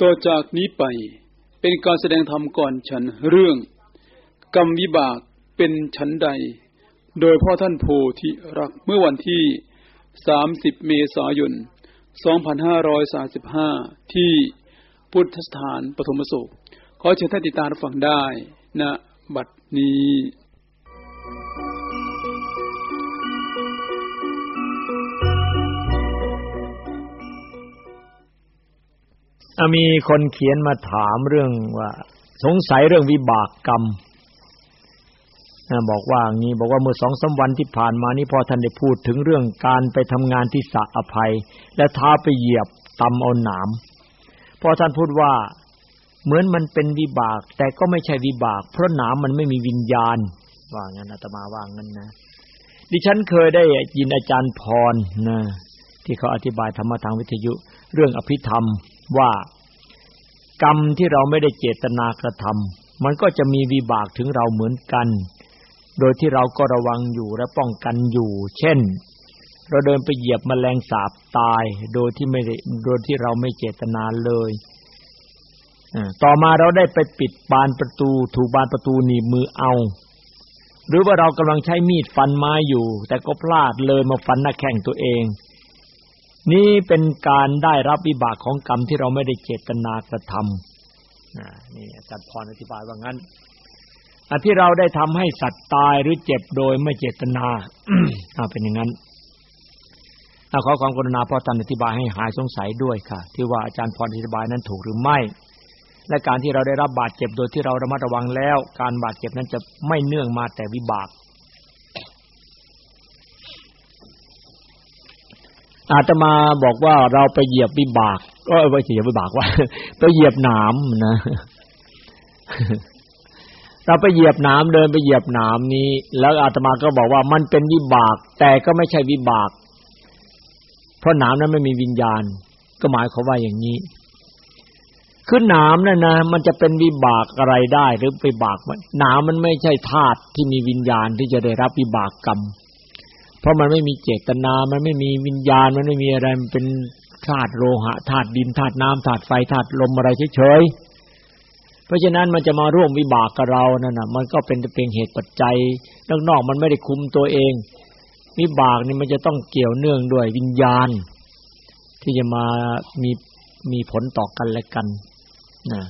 ต่อจากนี้ไปเป็นการแสดงธรรมก่อนฉันเรื่อง กรรมวิบากเป็นฉันใด โดยพ่อท่านโพธิรักเมื่อวันที่ 30 เมษายน 2535 ที่พุทธสถานปฐมโศกขอเชิญท่านติดตามฟังได้ณนะบัดนี้ มีคนเขียนมาถามเรื่องว่า สงสัยเรื่องวิบากกรรมบอกว่างี้บอกว่าเมื่อสองสาวันที่ผ่านมานี้พอท่านได้พูดถึงเรื่องการไปทำงานที่สะอภัย และท้าไปเหยียบตำเอาหนามพอท่านพูดว่าเหมือนมันเป็นวิบาก แต่ก็ไม่ใช่วิบาก เพราะหนามมันไม่มีวิญญาณ ว่างั้นอาตมาว่างั้นนะ ดิฉันเคยได้ยินอาจารย์พรนะที่เขาอธิบายธรรมทางวิทยุ เรื่องอภิธรรม ว่ากรรมที่เราไม่ได้เจตนากระทำมันก็จะมีวิบากถึงเราเหมือนกัน โดยที่เราก็ระวังอยู่และป้องกันอยู่ เช่น เราเดินไปเหยียบมแมลงสาบตาย โดยที่ไม่ได้โดยที่เราไม่เจตนาเลยต่อมาเราได้ไปปิดบานประตู ถูกบานประตูหนีบมือเอา หรือว่าเรากำลังใช้มีดฟันไม้อยู่ แต่ก็พลาดเลยมาฟันหน้าแข้งตัวเอง นี่เป็นการได้รับวิบากของกรรมที่เราไม่ได้เจตนากระทำนี่อาจารย์พรอธิบายว่างั้นอันที่เราได้ทำให้สัตว์ตายหรือเจ็บโดยไม่เจตนาอ่าเป็นอย่างนั้นขอความกรุณาพ่อท่านอธิบายให้หายสงสัยด้วยค่ะ ที่ว่าอาจารย์พรอธิบายนั้นถูกหรือไม่ และการที่เราได้รับบาดเจ็บโดยที่เราระมัดระวังแล้ว การบาดเจ็บนั้นจะไม่เนื่องมาแต่วิบาก อาตมาบอกว่าเราไปเหยียบวิบากก็ไปเหยียบวิบากว่าไปเหยียบหนามนะเราไปเหยียบหนามเดินไปเหยียบหนามนี้ แล้วอาตมาก็บอกว่ามันเป็นวิบาก แต่ก็ไม่ใช่วิบาก เพราะหนามนั้นไม่มีวิญญาณ ก็หมายความว่าอย่างนี้คือหนามนั่นนะมันจะเป็นวิบากอะไรได้หรือวิบากหนามมันไม่ใช่ธาตุที่มีวิญญาณที่จะได้รับวิบากกรรม เพราะมันไม่มีเจตนา มันไม่มีวิญญาณ มันไม่มีอะไร มันเป็นธาตุโลหะธาตุดินธาตุน้ำธาตุไฟธาตุลมอะไรเฉยๆ เพราะฉะนั้นมันจะมาร่วมวิบากกับเรานั่นน่ะ มันก็เป็นเพียงเหตุปัจจัยนอกๆมันไม่ได้คุมตัวเอง วิบากนี่มันจะต้องเกี่ยวเนื่องด้วยวิญญาณ ที่จะมามีมีผลต่อกันและกันนะ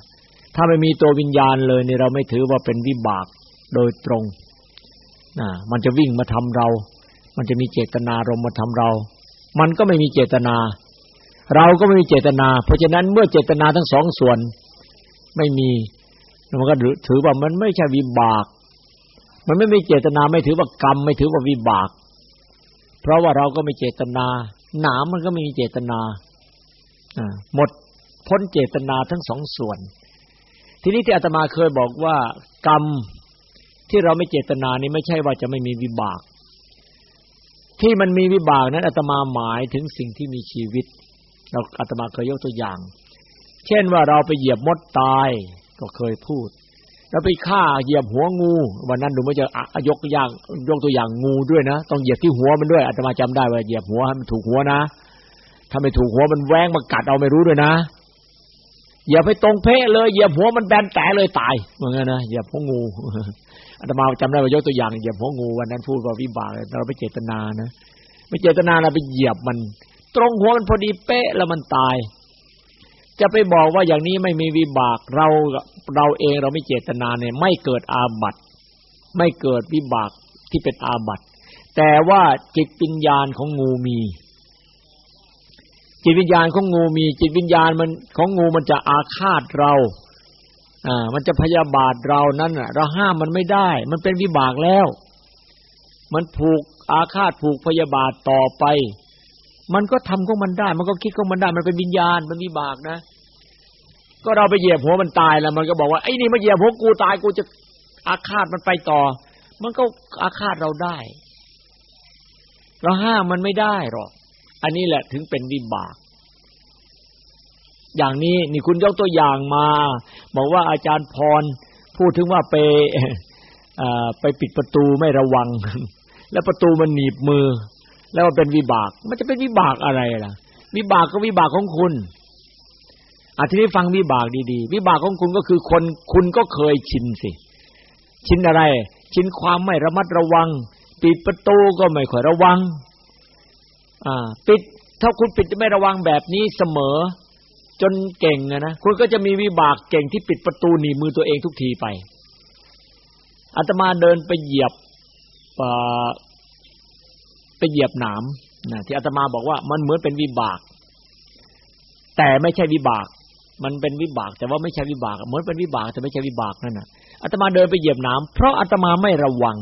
ถ้าไม่มีตัววิญญาณเลยนี่เราไม่ถือว่าเป็นวิบากโดยตรงนะมันจะวิ่งมาทำเรา มันจะมีเจตนารมมาทำเรา มันก็ไม่มีเจตนา เราก็ไม่มีเจตนา เพราะฉะนั้นเมื่อเจตนาทั้งสองส่วนไม่มีมันก็ถือว่ามันไม่ใช่วิบาก มันไม่มีเจตนาไม่ถือว่ากรรม ไม่ถือว่าวิบาก เพราะว่าเราก็ไม่เจตนา หนามมันก็ไม่มีเจตนาหมดพ้นเจตนาทั้งสองส่วน ทีนี้ที่อาตมาเคยบอกว่ากรรมที่เราไม่เจตนานี้ไม่ใช่ว่าจะไม่มีวิบาก ที่มันมีวิบากนั้นอาตมาหมายถึงสิ่งที่มีชีวิต เราอาตมาเคยยกตัวอย่าง เช่นว่าเราไปเหยียบมดตายก็เคยพูดแล้วไปฆ่าเหยียบหัวงู วันนั้นดูมันจะยกอย่างยกตัวอย่างงูด้วยนะ ต้องเหยียบที่หัวมันด้วยอาตมาจำได้ว่าเหยียบหัวให้มันถูกหัวนะถ้าไม่ถูกหัวมันแหวงมากัดเอาไม่รู้ด้วยนะ อย่าไปตรงเพ่เลยเหยียบหัวมันแบนแต่เลยตายเหมือนกันนะเหยียบหัวงูอาตมาจำได้ว่ายกตัวอย่างเหยียบหัวงูวันนั้นพูดว่าวิบากเราไม่เจตนานะไม่เจตนาเราไปเหยียบมัน ตรงหัวมันพอดีเป๊ะแล้วมันตาย จะไปบอกว่าอย่างนี้ไม่มีวิบากเราเราเองเราไม่เจตนาเนี่ยไม่เกิดอาบัติไม่เกิดวิบากที่เป็นอาบัติแต่ว่าจิตปัญญาของงูมี จิตวิญญาณของงูมี จิตวิญญาณมันของงูมันจะอาฆาตเราอ่ามันจะพยาบาทเรานั้นอะเราห้ามมันไม่ได้ มันเป็นวิบากแล้ว มันผูกอาฆาตผูกพยาบาทต่อไป มันก็ทำของมันได้ มันก็คิดของมันได้ มันเป็นวิญญาณมันวิบากนะ ก็เราไปเหยียบหัวมันตายแล้ว มันก็บอกว่าไอ้นี่มาเหยียบหัวกูตายกูจะอาฆาตมันไปต่อ มันก็อาฆาตเราได้ เราห้ามมันไม่ได้หรอก อันนี้แหละถึงเป็นวิบาก อย่างนี้นี่คุณยกตัวอย่างมา บอกว่าอาจารย์พร พูดถึงว่าไปไปปิดประตูไม่ระวัง แล้วประตูมันหนีบมือ แล้วมันเป็นวิบาก มันจะเป็นวิบากอะไรล่ะ วิบากก็วิบากของคุณอาทีนี้ฟังวิบากดีๆ วิบากของคุณก็คือคนคุณก็เคยชินสิ ชินอะไร ชินความไม่ระมัดระวัง ปิดประตูก็ไม่ค่อยระวัง อ่า ปิด ถ้าคุณปิดไม่ระวังแบบนี้เสมอ จนเก่งนะ คุณก็จะมีวิบากเก่งที่ปิดประตูหนีมือตัวเองทุกทีไปอาตมาเดินไปเหยียบไปเหยียบหนามนะที่อาตมาบอกว่ามันเหมือนเป็นวิบาก แต่ไม่ใช่วิบาก มันเป็นวิบาก แต่ว่าไม่ใช่วิบาก เหมือนเป็นวิบากแต่ไม่ใช่วิบากนั่นน่ะอาตมาเดินไปเหยียบหน้ำเพราะอาตมาไม่ระวัง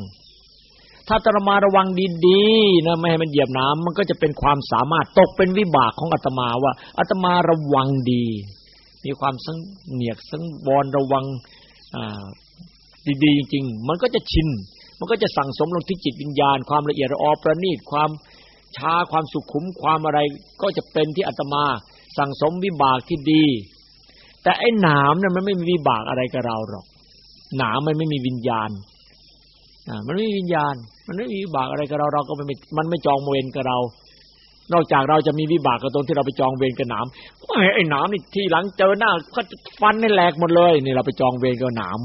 ถ้าอาตมาระวังดีๆนะไม่ให้มันเหยียบน้ำมันก็จะเป็นความสามารถตกเป็นวิบากของอาตมาว่าอาตมาระวังดี มีความสังเนียกสังวรระวังอ่าดีๆจริงๆมันก็จะชิน มันก็จะสั่งสมลงที่จิตวิญญาณ ความละเอียดละออประณีตความช้าความสุขุมความอะไรก็จะเป็นที่อาตมา สั่งสมวิบากที่ดี แต่ไอ้หนามเนี่ยมันไม่มีวิบากอะไรกับเราหรอกหนามมันไม่มีวิญญาณ มันไม่มีวิญญาณ มันไม่มีวิบากอะไรกับเราเราก็ไม่มันไม่จองเวรกับเรา นอกจากเราจะมีวิบากกับตรงที่เราไปจองเวรกับหนามไอ้หนามนี่ที่หลังเจอหน้าก็ฟันให้แหลกหมดเลยนี่เราไปจองเวรกับหนาม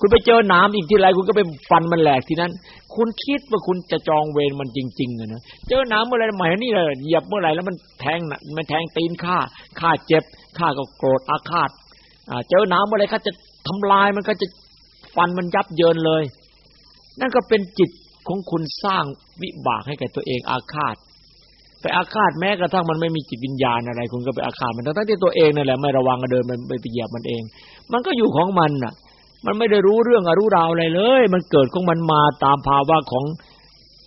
คุณไปเจอหนามอีกที่ไรคุณก็ไปฟันมันแหลกที่นั้น คุณคิดว่าคุณจะจองเวรมันจริงๆนะเจอหนามเมื่อไรหมายนี่เลยเหยียบเมื่อไรแล้วมันแทงมันแทงตีนข้าข้าเจ็บข้าก็โกรธอาฆาตเจอหนามเมื่อไรข้าจะทำลายมันก็จะฟันมันยับเยินเลย นั่นก็เป็นจิตของคุณสร้างวิบากให้แก่ตัวเองอาฆาต ไปอาฆาตแม้กระทั่งมันไม่มีจิตวิญญาณอะไร คุณก็ไปอาฆาตมันทั้งที่ตัวเองนั่นแหละไม่ระวังก็เดินมันไปเหยียบมันเอง มันก็อยู่ของมันน่ะ มันไม่ได้รู้เรื่องอรู้ราวอะไรเลย มันเกิดของมันมาตามภาวะของ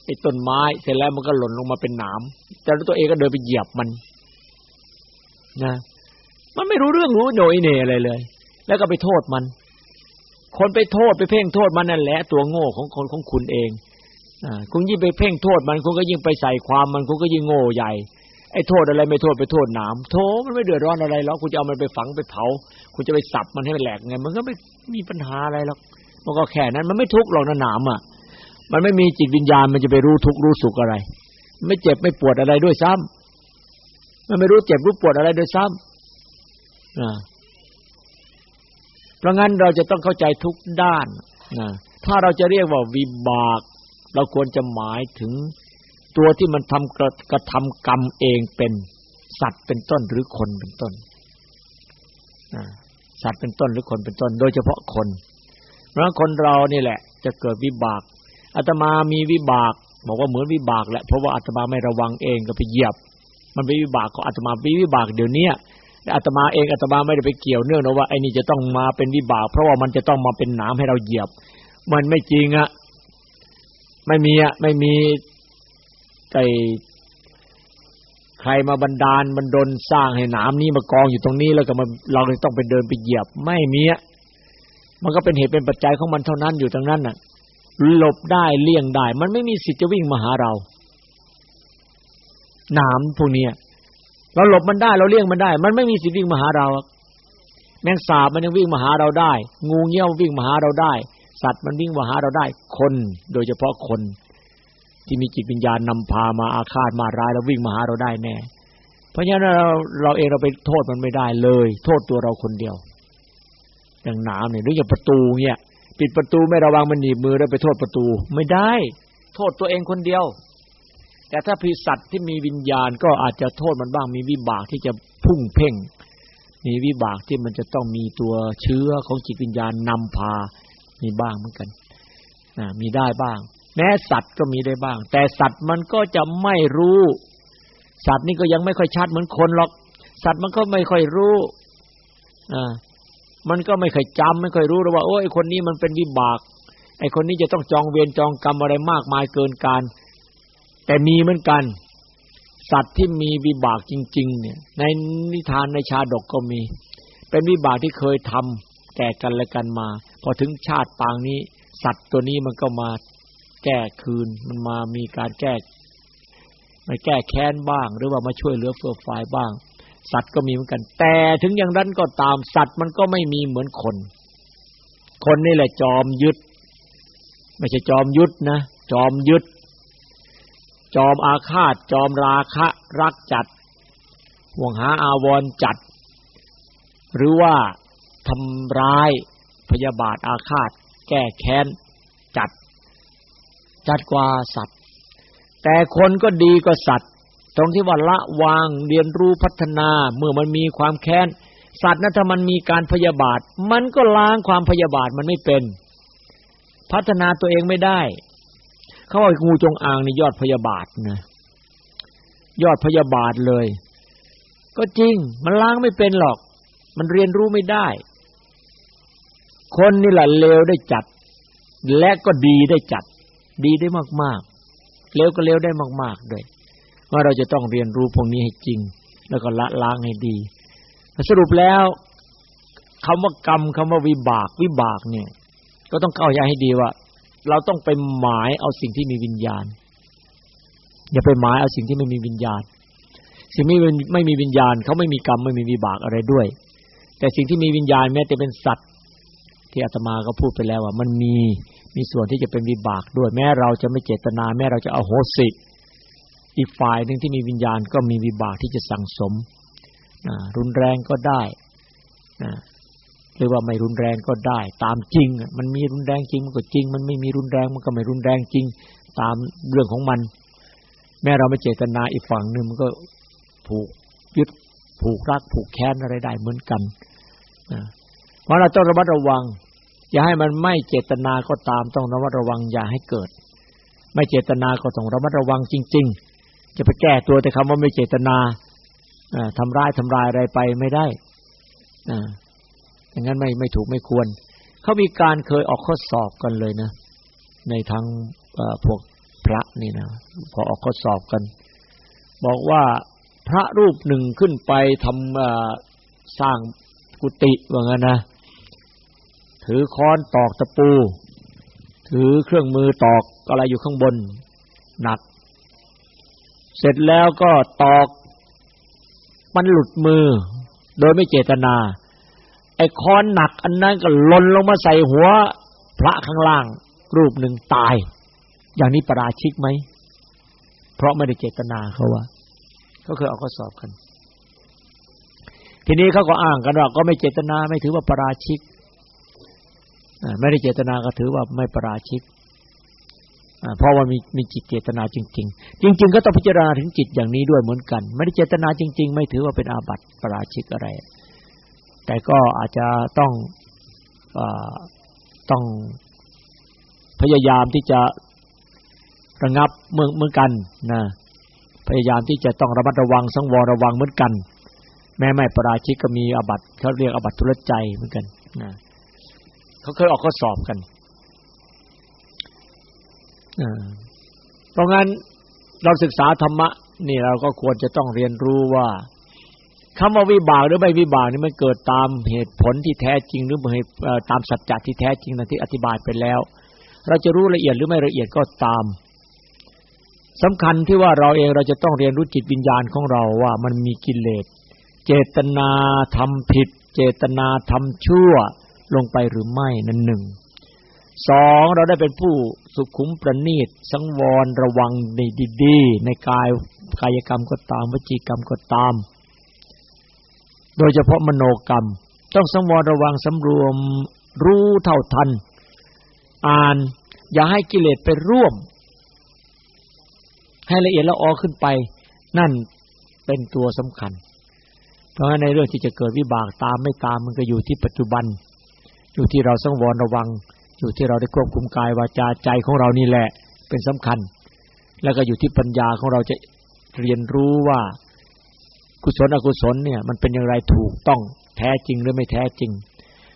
ไอ้ต้นไม้ เสร็จแล้วมันก็หล่นลงมาเป็นหนามแต่ตัวเองก็เดินไปเหยียบมัน นะ มันไม่รู้เรื่องรู้โหน่ยเน่อะไรเลย แล้วก็ไปโทษมัน คนไปโทษไปเพ่งโทษมันนั่นแหละ ตัวโง่ของคนของคุณเองอคุณยิ่งไปเพ่งโทษมันคุณก็ยิ่งไปใส่ความมันคุณก็ยิ่งโง่ใหญ่ไอ้โทษอะไรไม่โทษไปโทษหนามโถมันไม่เดือดร้อนอะไรหรอกคุณจะเอามันไปฝังไปเผา คุณจะไปสับมันให้มันแหลกไง มันก็ไม่มีปัญหาอะไรหรอกมันก็แค่นั้นมันไม่ทุกข์หรอกนะหนามอะ มันไม่มีจิตวิญญาณมันจะไปรู้ทุกข์รู้สุขอะไร ไม่เจ็บไม่ปวดอะไรด้วยซ้ำมันไม่รู้เจ็บรู้ปวดอะไรด้วยซ้ำนะ เพราะงั้นเราจะต้องเข้าใจทุกด้านนะถ้าเราจะเรียกว่าวิบาก เราควรจะหมายถึงตัวที่มันทำกระกระทำกรรมเองเป็นสัตว์เป็นต้นหรือคนเป็นต้นสัตว์เป็นต้นหรือคนเป็นต้น โดยเฉพาะคน เพราะคนเรานี่แหละ จะเกิดวิบากอาตมามีวิบาก บอกว่าเหมือนวิบากแหละเพราะว่าอาตมาไม่ระวังเองก็ไปเหยียบ มันเป็นวิบากของอาตมาเป็นวิบากเดี๋ยวนี้ อาตมาเองอาตมาไม่ได้ไปเกี่ยวเนื่องนะว่าไอ้นี่จะต้องมาเป็นวิบาก เพราะว่ามันจะต้องมาเป็นหนามให้เราเหยียบ มันไม่จริงอะไม่มีอะไม่มีไอ้ใครมาบันดาลบันดลสร้างให้หนามนี้มากองอยู่ตรงนี้แล้วก็มาเราเลยต้องไปเดินไปเหยียบ ไม่มีอะมันก็เป็นเหตุเป็นปัจจัยของมันเท่านั้นอยู่ตรงนั้นน่ะหลบได้เลี่ยงได้ มันไม่มีสิทธิ์จะวิ่งมาหาเราหนามพวกนี้ เราหลบมันได้เราเลี่ยงมันได้ มันไม่มีสิทธิ์วิ่งมาหาเรา แมงสาบมันยังวิ่งมาหาเราได้ งูเงี้ยววิ่งมาหาเราได้ สัตว์มันวิ่งมาหาเราได้ คน โดยเฉพาะคน ที่มีจิตวิญญาณนำพามาอาฆาตมาร้ายแล้ววิ่งมาหาเราได้แน่ เพราะฉะนั้นเราเราเองเราไปโทษมันไม่ได้เลย โทษตัวเราคนเดียว อย่างหนามเนี่ยหรืออย่างประตูเนี่ยปิดประตูไม่ระวังมันหนีบมือแล้วไปโทษประตู ไม่ได้ โทษตัวเองคนเดียว แต่ถ้าพิสัตว์ที่มีวิญญาณก็อาจจะโทษมันบ้างมีวิบากที่จะพุ่งเพ่ง มีวิบากที่มันจะต้องมีตัวเชื้อของจิตวิญญาณนำพามีบ้างเหมือนกันมีได้บ้าง แม้สัตว์ก็มีได้บ้าง แต่สัตว์มันก็จะไม่รู้ สัตว์นี่ก็ยังไม่ค่อยชัดเหมือนคนหรอก สัตว์มันก็ไม่ค่อยรู้อ่ามันก็ไม่ค่อยจำไม่ค่อยรู้หรอกว่าโอ้ไอคนนี้มันเป็นวิบาก ไอคนนี้จะต้องจองเวรจองกรรมอะไรมากมายเกินการ แต่มีเหมือนกัน สัตว์ที่มีวิบากจริง ๆ เนี่ย ในนิทานในชาดกก็มี เป็นวิบากที่เคยทำแก่กันและกันมา พอถึงชาติปางนี้ สัตว์ตัวนี้มันก็มาแก้คืนมันมามีการแก้มาแก้แค้นบ้าง หรือว่ามาช่วยเหลือเฟื่อฟายบ้าง สัตว์ก็มีเหมือนกัน แต่ถึงอย่างนั้นก็ตามสัตว์มันก็ไม่มีเหมือนคน คนนี่แหละจอมยึด ไม่ใช่จอมยุดนะจอมยึด จอมอาฆาต จอมราคะรักจัดห่วงหาอาวรจัด หรือว่าทำร้ายพยาบาทอาฆาต แก้แค้นจัด จัดกว่าสัตว์ แต่คนก็ดีกว่าสัตว์ ตรงที่ว่าละวางเรียนรู้พัฒนาเมื่อมันมีความแค้นสัตว์นั้นถ้ามันมีการพยาบาท มันก็ล้างความพยาบาทมันไม่เป็น พัฒนาตัวเองไม่ได้ เขาว่างูจงอางนี่ยอดพยาบาทนะยอดพยาบาทเลย ก็จริง มันล้างไม่เป็นหรอก มันเรียนรู้ไม่ได้ คนนี่แหละเลวได้จัด และก็ดีได้จัด ดีได้มากๆเลวก็เลวได้มากๆด้วยว่าเราจะต้องเรียนรู้พวกนี้ให้จริง แล้วก็ละล้างให้ดี สรุปแล้วคำว่ากรรมคำว่าวิบาก วิบากเนี่ย ก็ต้องเข้าใจให้ดีว่า เราต้องไปหมายเอาสิ่งที่มีวิญญาณ อย่าไปหมายเอาสิ่งที่ไม่มีวิญญาณ สิ่งไม่ไม่มีวิญญาณเขาไม่มีกรรมไม่มีวิบากอะไรด้วย แต่สิ่งที่มีวิญญาณแม้แต่เป็นสัตว์ ที่อาตมาก็พูดไปแล้วว่า มันมีมีส่วนที่จะเป็นวิบากด้วย แม้เราจะไม่เจตนา แม้เราจะอโหสิอีกฝ่ายหนึ่งที่มีวิญญาณก็มีวิบากที่จะสั่งสมรุนแรงก็ได้ หรือว่าไม่รุนแรงก็ได้ ตามจริง มันมีรุนแรงจริงมันก็จริง มันไม่มีรุนแรงมันก็ไม่รุนแรงจริง ตามเรื่องของมัน แม้เราไม่เจตนาอีกฝั่งหนึ่งมันก็ผูกยึดผูกรักผูกแค้นอะไรได้เหมือนกันเพราะเราต้องระมัดระวัง อย่าให้มันไม่เจตนาก็ตามต้องระมัดระวังอย่าให้เกิด ไม่เจตนาก็ต้องระมัดระวังจริง ๆ จะไปแก้ตัวแต่คำว่าไม่เจตนาทำร้ายทำลายอะไรไปไม่ได้อ อย่างนั้นไม่ไม่ถูกไม่ควร เขามีการเคยออกข้อสอบกันเลยนะ ในทางพวกพระนี่นะพอออกข้อสอบกัน บอกว่าพระรูปหนึ่งขึ้นไปทำสร้างกุฏิว่างั้นนะ ถือค้อนตอกตะปู ถือเครื่องมือตอกอะไรอยู่ข้างบน หนัก เสร็จแล้วก็ตอกมันหลุดมือ โดยไม่เจตนา ไอ้ค้อนหนักอันนั้นก็หล่นลงมาใส่หัว พระข้างล่าง รูปหนึ่งตาย อย่างนี้ประราชิกไหม เพราะไม่ได้เจตนาเขาว่าเขาเคยเอาข้อสอบกัน ทีนี้เขาก็อ้างกันว่าก็ไม่เจตนาไม่ถือว่าประราชิกไม่ได้เจตนาก็ถือว่าไม่ประราชิกเพราะว่ามีมีจิตเจตนาจริง ๆ จริง ๆ ก็ต้องพิจารณาถึงจิตอย่างนี้ด้วยเหมือนกัน ไม่ได้เจตนาจริง ๆ ไม่ถือว่าเป็นอาบัติประราชิกอะไร แต่ก็อาจจะต้องอต้องพยายามที่จะระงับเมืองเหมือนกันนะพยายามที่จะต้องระมัดระวังสังวรระวังเหมือนกัน แม้ไม่ประราชิกก็มีอาบัติเขาเรียกอาบัติทุรใจเหมือนกันนะเขาเคยออกข้อสอบกันเพราะงั้นเราศึกษาธรรมะนี่เราก็ควรจะต้องเรียนรู้ว่า คำว่าวิบากหรือไม่วิบากนี่มันเกิดตามเหตุผลที่แท้จริง หรือเหตุตามสัจจะที่แท้จริงนั้นที่อธิบายไปแล้ว เราจะรู้ละเอียดหรือไม่ละเอียดก็ตามสำคัญที่ว่าเราเองเราจะต้องเรียนรู้จิตวิญญาณของเราว่ามันมีกิเลสเจตนาทำผิด เจตนาทำชั่วลงไปหรือไม่นั่นหนึ่งสองเราได้เป็นผู้สุขุมประณีตสังวรระวังในดีๆในกายกายกรรมก็ตามวจีกรรมก็ตาม โดยเฉพาะมโนกรรม ต้องสังวรระวังสำรวมรู้เท่าทัน อ่าน อย่าให้กิเลสไปร่วม ให้ละเอียดละออขึ้นไป นั่นเป็นตัวสำคัญ เพราะในเรื่องที่จะเกิดวิบากตามไม่ตามมันก็อยู่ที่ปัจจุบัน อยู่ที่เราสังวรระวัง อยู่ที่เราได้ควบคุมกายวาจาใจของเรานี่แหละ เป็นสำคัญ แล้วก็อยู่ที่ปัญญาของเราจะเรียนรู้ว่า กุศลอกุศลเนี่ยมันเป็นอย่างไรถูกต้องแท้จริงหรือไม่แท้จริง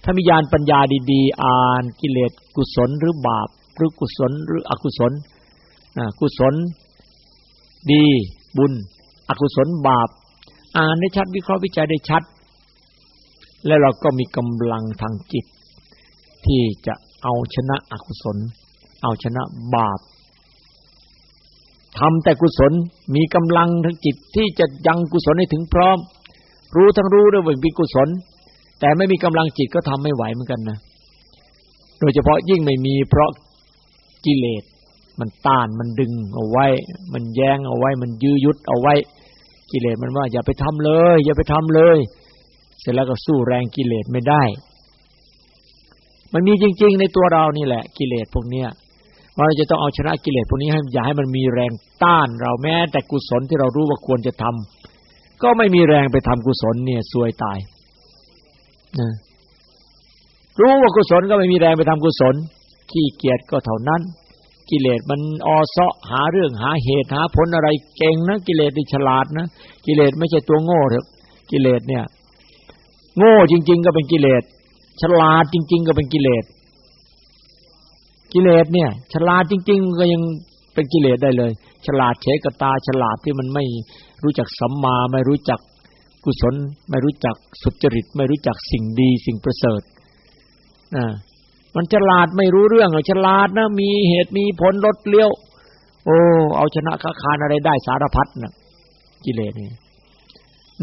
ถ้ามีญาณปัญญาดีๆ อ่านกิเลสกุศลหรือบาปหรือกุศลหรืออกุศลกุศลดีบุญ อกุศลบาป อ่านได้ชัดวิเคราะห์วิจัยได้ชัด แล้วเราก็มีกำลังทางจิต ที่จะเอาชนะอกุศล เอาชนะบาป ทำแต่กุศลมีกำลังทั้งจิตที่จะยังกุศลให้ถึงพร้อม รู้ทั้งรู้ด้วยว่ามีกุศล แต่ไม่มีกำลังจิตก็ทำไม่ไหวเหมือนกันนะโดยเฉพาะยิ่งไม่มีเพราะกิเลส มันต้านมันดึงเอาไว้ มันแย้งเอาไว้ มันยื้อยุดเอาไว้ กิเลสมันว่า อย่าไปทำเลย อย่าไปทำเลย เสร็จแล้วก็สู้แรงกิเลสไม่ได้ มันมีจริง ๆ ในตัวเรานี่แหละ กิเลสพวกเนี้ย ว่าเราจะต้องเอาชนะกิเลสพวกนี้ให้อย่าให้มันมีแรงต้านเราแม้ แต่กุศลที่เรารู้ว่าควรจะทำก็ไม่มีแรงไปทำกุศลเนี่ยซวยตายนะรู้ว่ากุศลก็ไม่มีแรงไปทำกุศล ขี้เกียจก็เท่านั้น กิเลสมันออเซาะหาเรื่องหาเหตุหาผลอะไรเก่งนะกิเลสนี่ฉลาดนะกิเลสไม่ใช่ตัวโง่เถอะกิเลสเนี่ย โง่จริง ๆ ก็เป็นกิเลสฉลาดจริง ๆ ก็เป็นกิเลส กิเลสเนี่ย ฉลาดจริง ๆ ก็ยังเป็นกิเลสได้เลย ฉลาดเฉกตา ฉลาดที่มันไม่รู้จักสัมมาไม่รู้จักกุศล ไม่รู้จักสุจริต ไม่รู้จักสิ่งดี สิ่งประเสริฐนะมันฉลาดไม่รู้เรื่องฉลาดนะมีเหตุมีผลลดเลี้ยว โอ้เอาชนะค้าคานอะไรได้สารพัดนะกิเลสนี่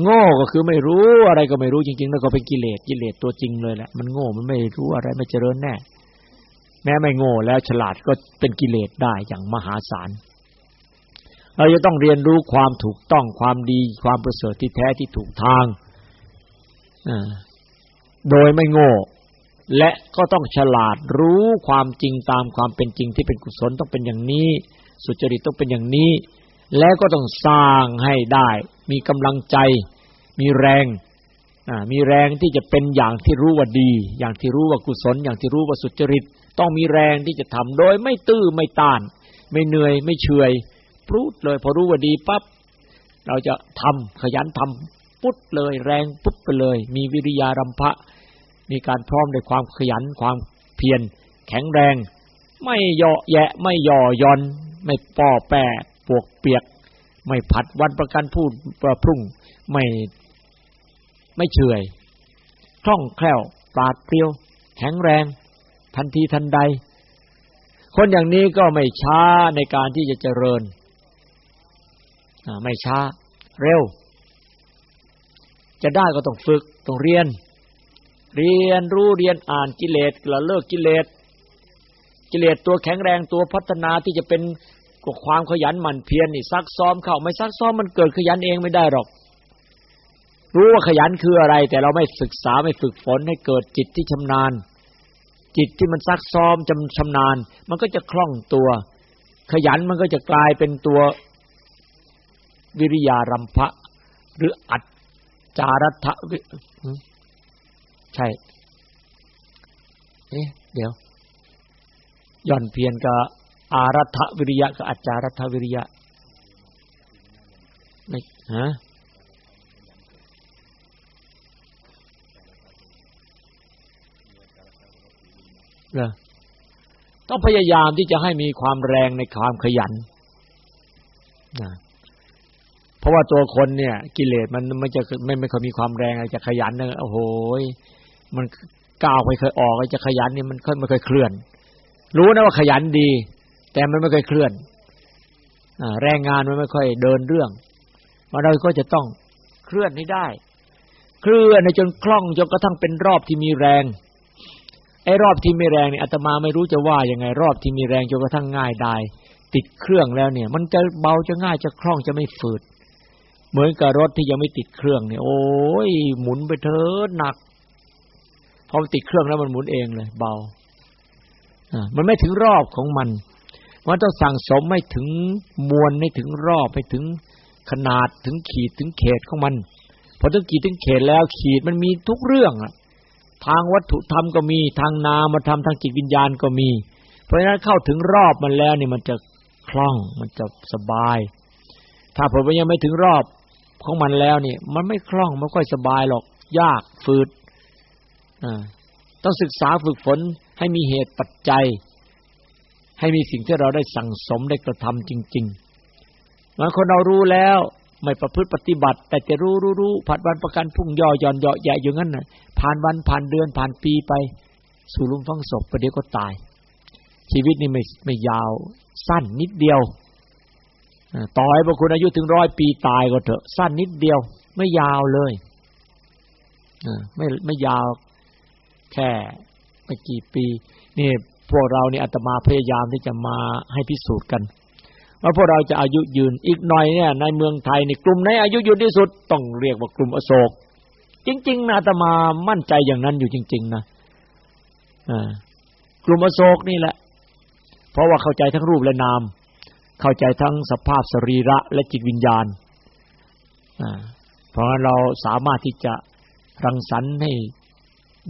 โง่ก็คือไม่รู้อะไรก็ไม่รู้จริงๆแล้วก็เป็นกิเลสกิเลสตัวจริงเลยแหละมันโง่มันไม่รู้อะไรไม่เจริญแน่ แม้ไม่โง่แล้วฉลาดก็เป็นกิเลสได้อย่างมหาศาล เราจะต้องเรียนรู้ความถูกต้องความดีความประเสริฐที่แท้ที่ถูกทางโดยไม่โง่ และก็ต้องฉลาดรู้ความจริงตามความเป็นจริงที่เป็นกุศลต้องเป็นอย่างนี้ สุจริตต้องเป็นอย่างนี้ แล้วก็ต้องสร้างให้ได้ มีกำลังใจ มีแรงมีแรงที่จะเป็นอย่างที่รู้ว่าดี อย่างที่รู้ว่ากุศล อย่างที่รู้ว่าสุจริต ต้องมีแรงที่จะทำโดยไม่ตื้อไม่ต้าน ไม่เหนื่อยไม่เฉยปรุดเลยพอรู้ว่าดีปั๊บเราจะทำขยันทำปุ๊บเลยแรงปุ๊บไปเลย มีวิริยารัมภะมีการพร้อมในความขยันความเพียรแข็งแรง ไม่เหยาะแยะไม่ย่อย่อน ไม่ป้อแปะปวกเปียก ไม่ผัดวันประกันพูดประพรุ่งไม่ไม่เฉยคล่องแคล่วปราดเปรียว แข็งแรง ทันทีทันใด คนอย่างนี้ก็ไม่ช้าในการที่จะเจริญไม่ช้า เร็ว จะได้ก็ต้องฝึกต้องเรียน เรียนรู้เรียนอ่านกิเลสละเลิกกิเลสกิเลสตัวแข็งแรงตัวพัฒนาที่จะเป็นกความขยันหมั่นเพียรนี่ซักซ้อมเข้าไม่ซักซ้อมมันเกิดขยันเองไม่ได้หรอก รู้ว่าขยันคืออะไร แต่เราไม่ศึกษาไม่ฝึกฝนให้เกิดจิตที่ชำนาญ จิตที่มันซักซ้อมจำชำนาญ มันก็จะคล่องตัว ขยันมันก็จะกลายเป็นตัววิริยารัมภะหรืออัจจารัตวิใช่เอ๊ะเดี๋ยวย่อนเพียนกับอารัฐวิริยะกับอัจจารัฐวิริยะไม่ฮะ เหรอต้องพยายามที่จะให้มีความแรงในความขยันนะเพราะว่าตัวคนเนี่ย กิเลสมันไม่จะไม่ไม่เคยมีความแรงจะขยันนะโอ้โหมันก้าวไม่เคยออกจะขยันนี่มันค่อยไม่เคยเคลื่อน รู้นะว่าขยันดี แต่มันไม่เคยเคลื่อนแรงงานมันไม่ค่อยเดินเรื่องมาเราก็จะต้องเคลื่อนให้ได้ เคลื่อนในจนคล่องจนกระทั่งเป็นรอบที่มีแรง ไอ้รอบที่ไม่แรงเนี่ยอาตมาไม่รู้จะว่ายังไง รอบที่มีแรงจนกระทั่งง่ายได้ ติดเครื่องแล้วเนี่ย มันจะเบาจะง่ายจะคล่องจะไม่ฝืด เหมือนกับรถที่ยังไม่ติดเครื่องเนี่ย โอ้ยหมุนไปเถอะหนักพอติดเครื่องแล้วมันหมุนเองเลย เบาอ่ามันไม่ถึงรอบของมันมันต้องสั่งสมไม่ถึงมวลไม่ถึงรอบไม่ถึงขนาดถึงขีดถึงเขตของมันพอถึงขีดถึงเขตแล้วขีดมันมีทุกเรื่องอะ ทางวัตถุธรรมก็มี ทางนามธรรมทางจิตวิญญาณก็มี เพราะฉะนั้นเข้าถึงรอบมันแล้วนี่มันจะคล่องมันจะสบาย ถ้าผมยังไม่ถึงรอบของมันแล้วนี่มันไม่คล่องไม่ค่อยสบายหรอก ยากฝืดต้องศึกษาฝึกฝนให้มีเหตุปัจจัย ให้มีสิ่งที่เราได้สั่งสมได้กระทำจริงๆบางคนเรารู้แล้ว ไม่ประพฤติปฏิบัติ แต่จะรู้รู้รู้ผัดวันประกันพุ่งย่อย่อนเยาะแยะอยู่งั้นน่ะ ผ่านวันผ่านเดือนผ่านปีไป สู่ลุมฟังศพประเดี๋ยวก็ตาย ชีวิตนี่ไม่ไม่ยาวสั้นนิดเดียวต่อให้บางคนอายุถึงร้อยปีตายก็เถอะ สั้นนิดเดียว ไม่ยาวเลยไม่ไม่ยาวแค่ไม่กี่ปี นี่พวกเรานี่อาตมาพยายามที่จะมาให้พิสูจน์กัน ว่าพวกเราจะอายุยืน อีกหน่อยเนี่ย ในเมืองไทยในกลุ่มไหนอายุยืนที่สุดต้องเรียกว่ากลุ่มอโศก จริง ๆนะอาตมามั่นใจอย่างนั้นอยู่จริง ๆ นะอ่ากลุ่มอโศกนี่แหละ เพราะว่าเข้าใจทั้งรูปและนาม เข้าใจทั้งสภาพสรีระและจิตวิญญาณอ่าเพราะเราสามารถที่จะรังสรรค์ให้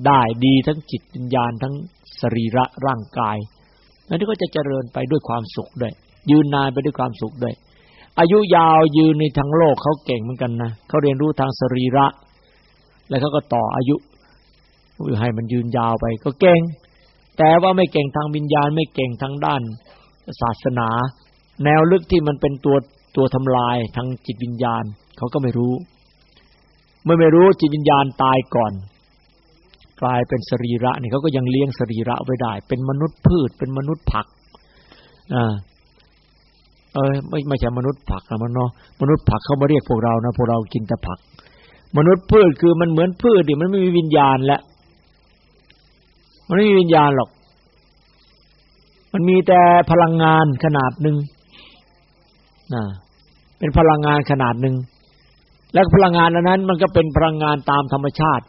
ได้ดีทั้งจิตวิญญาณทั้งสรีระร่างกายนั่นก็จะเจริญไปด้วยความสุขด้วย ยืนนานไปด้วยความสุขด้วย อายุยาวยืนในทางโลกเขาเก่งเหมือนกันนะเขาเรียนรู้ทางสรีระ แล้วเขาก็ต่ออายุให้มันยืนยาวไป ก็เก่ง แต่ว่าไม่เก่งทางวิญญาณ ไม่เก่งทางด้านศาสนา แนวลึกที่มันเป็นตัวตัวทำลายทางจิตวิญญาณเขาก็ไม่รู้ เมื่อไม่รู้จิตวิญญาณตายก่อน กลายเป็นสรีระนี่เขาก็ยังเลี้ยงสรีระไว้ได้ เป็นมนุษย์พืช เป็นมนุษย์ผักอ่า เออไม่ไม่ใช่มนุษย์ผักนะมันเนาะมนุษย์ผักเขามาเรียกพวกเรานะพวกเรากินแต่ผัก มนุษย์พืชคือมันเหมือนพืชดิมันไม่มีวิญญาณแล้วมันไม่มีวิญญาณหรอก มันมีแต่พลังงานขนาดหนึ่งนะเป็นพลังงานขนาดหนึ่งแล้วพลังงานนั้น มันก็เป็นพลังงานตามธรรมชาติ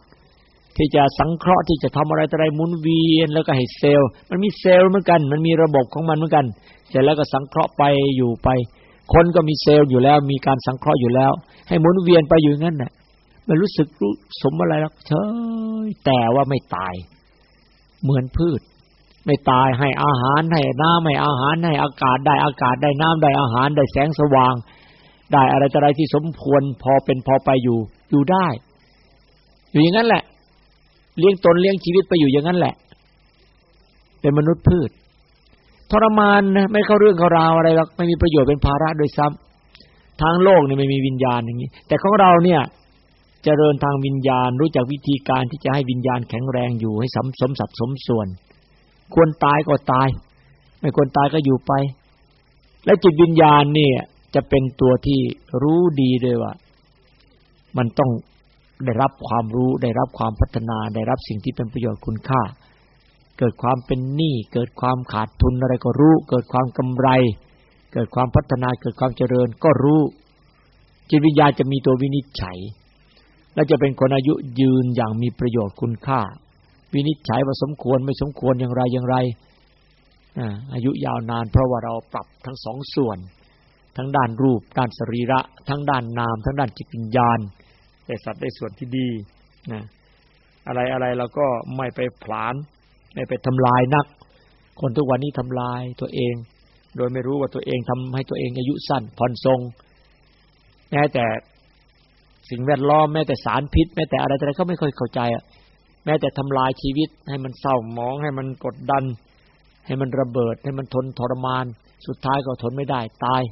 ที่จะสังเคราะห์ที่จะทำอะไรอะไรหมุนเวียนแล้วก็ให้เซลล์ มันมีเซลล์เหมือนกัน มันมีระบบของมันเหมือนกัน เสร็จแล้วก็สังเคราะห์ไปอยู่ไป คนก็มีเซลล์อยู่แล้ว มีการสังเคราะห์อยู่แล้ว ให้หมุนเวียนไปอยู่งั้นน่ะไม่รู้สึกรู้สมอะไรหรอกเฉยแต่ว่าไม่ตาย เหมือนพืช ไม่ตายให้อาหารให้น้ำให้อาหารให้อากาศได้อากาศได้น้ำได้อาหารได้แสงสว่าง ได้อะไรอะไรที่สมควรพอเป็นพอไปอยู่อยู่ได้ อยู่อย่างนั้นแหละ เลี้ยงตนเลี้ยงชีวิตไปอยู่อย่างนั้นแหละ เป็นมนุษย์พืช ทรมานนะไม่เข้าเรื่องเข้าราวอะไรหรอกไม่มีประโยชน์เป็นภาระโดยซ้ำทางโลกเนี่ยไม่มีวิญญาณอย่างนี้ แต่ของเราเนี่ยจเจริญทางวิญญาณ รู้จักวิธีการที่จะให้วิญญาณแข็งแรงอยู่ให้สมสมสัดสมส่วน ควรตายก็ตาย ไม่ควรตายก็อยู่ไป และจิตวิญญาณเนี่ยจะเป็นตัวที่รู้ดีด้วยว่า มันต้อง ได้รับความรู้ได้รับความพัฒนาได้รับสิ่งที่เป็นประโยชน์คุณค่า เกิดความเป็นหนี้เกิดความขาดทุนอะไรก็รู้ เกิดความกำไร เกิดความพัฒนาเกิดความเจริญก็รู้ จิตวิญญาจะมีตัววินิจฉัย และจะเป็นคนอายุยืนอย่างมีประโยชน์คุณค่า วินิจฉัยว่าสมควรไม่สมควรอย่างไรอย่างไรอายุยาวนานเพราะว่าเราปรับทั้งสองส่วน ทั้งด้านรูป ด้านสรีระ ทั้งด้านนาม ทั้งด้านจิตวิญญาณ แต่สัตว์ได้ส่วนที่ดีนะอะไรอะไรเราก็ไม่ไปผลาญไม่ไปทำลายนัก คนทุกวันนี้ทำลายตัวเอง โดยไม่รู้ว่าตัวเองทำให้ตัวเองอายุสั้นผ่อนทรงแม้แต่สิ่งแวดล้อมแม้แต่สารพิษ แม้แต่อะไรอะไรก็ไม่ค่อยเข้าใจอะแม้แต่ทำลายชีวิต ให้มันเศร้าหมอง ให้มันกดดัน ให้มันระเบิด ให้มันทนทรมาน สุดท้ายก็ทนไม่ได้ตาย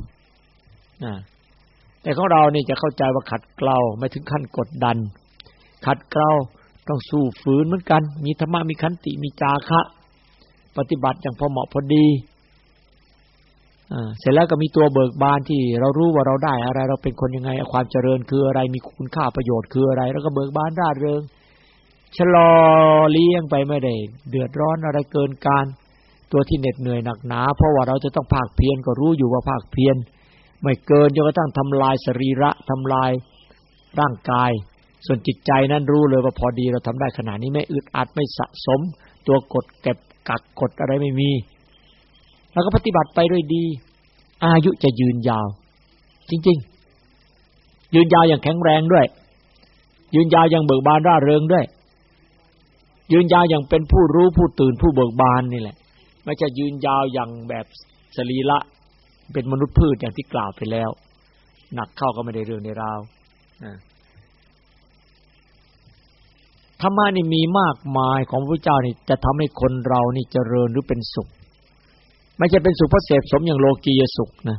นะ แต่ของเรานี่จะเข้าใจว่าขัดเกลาไม่ถึงขั้นกดดัน ขัดเกลาต้องสู้ฝืนเหมือนกัน มีธรรมะมีขันติมีจาคะ ปฏิบัติอย่างพอเหมาะพอดีเสร็จแล้วก็มีตัวเบิกบานที่เรารู้ว่าเราได้อะไร เราเป็นคนยังไงความเจริญคืออะไรมีคุณค่าประโยชน์คืออะไร แล้วก็เบิกบานร่าเริงชะลอเลี้ยงไปไม่ได้เดือดร้อนอะไรเกินการ ตัวที่เหน็ดเหนื่อยหนักหนา เพราะว่าเราจะต้องภาคเพียรก็รู้อยู่ว่าภาคเพียร ไม่เกินจนกระทั่งทำลายสรีระทำลายร่างกาย ส่วนจิตใจนั้นรู้เลยว่าพอดีเราทำได้ขนาดนี้ไม่อึดอัดไม่สะสม ตัวกดเก็บกักกดอะไรไม่มี แล้วก็ปฏิบัติไปด้วยดี อายุจะยืนยาว จริง ๆ ยืนยาวอย่างแข็งแรงด้วย ยืนยาวอย่างเบิกบานร่าเริงด้วย ยืนยาวอย่างเป็นผู้รู้ผู้ตื่นผู้เบิกบานนี่แหละไม่ใช่ยืนยาวอย่างแบบสรีละ เป็นมนุษย์พืชอย่างที่กล่าวไปแล้ว หนักเข้าก็ไม่ได้เรื่องในราวธรรมะนี่มีมากมายของพระเจ้านี่จะทำให้คนเรานี่เจริญหรือเป็นสุข ไม่ใช่เป็นสุขเพราะเสพสมอย่างโลกียสุขนะ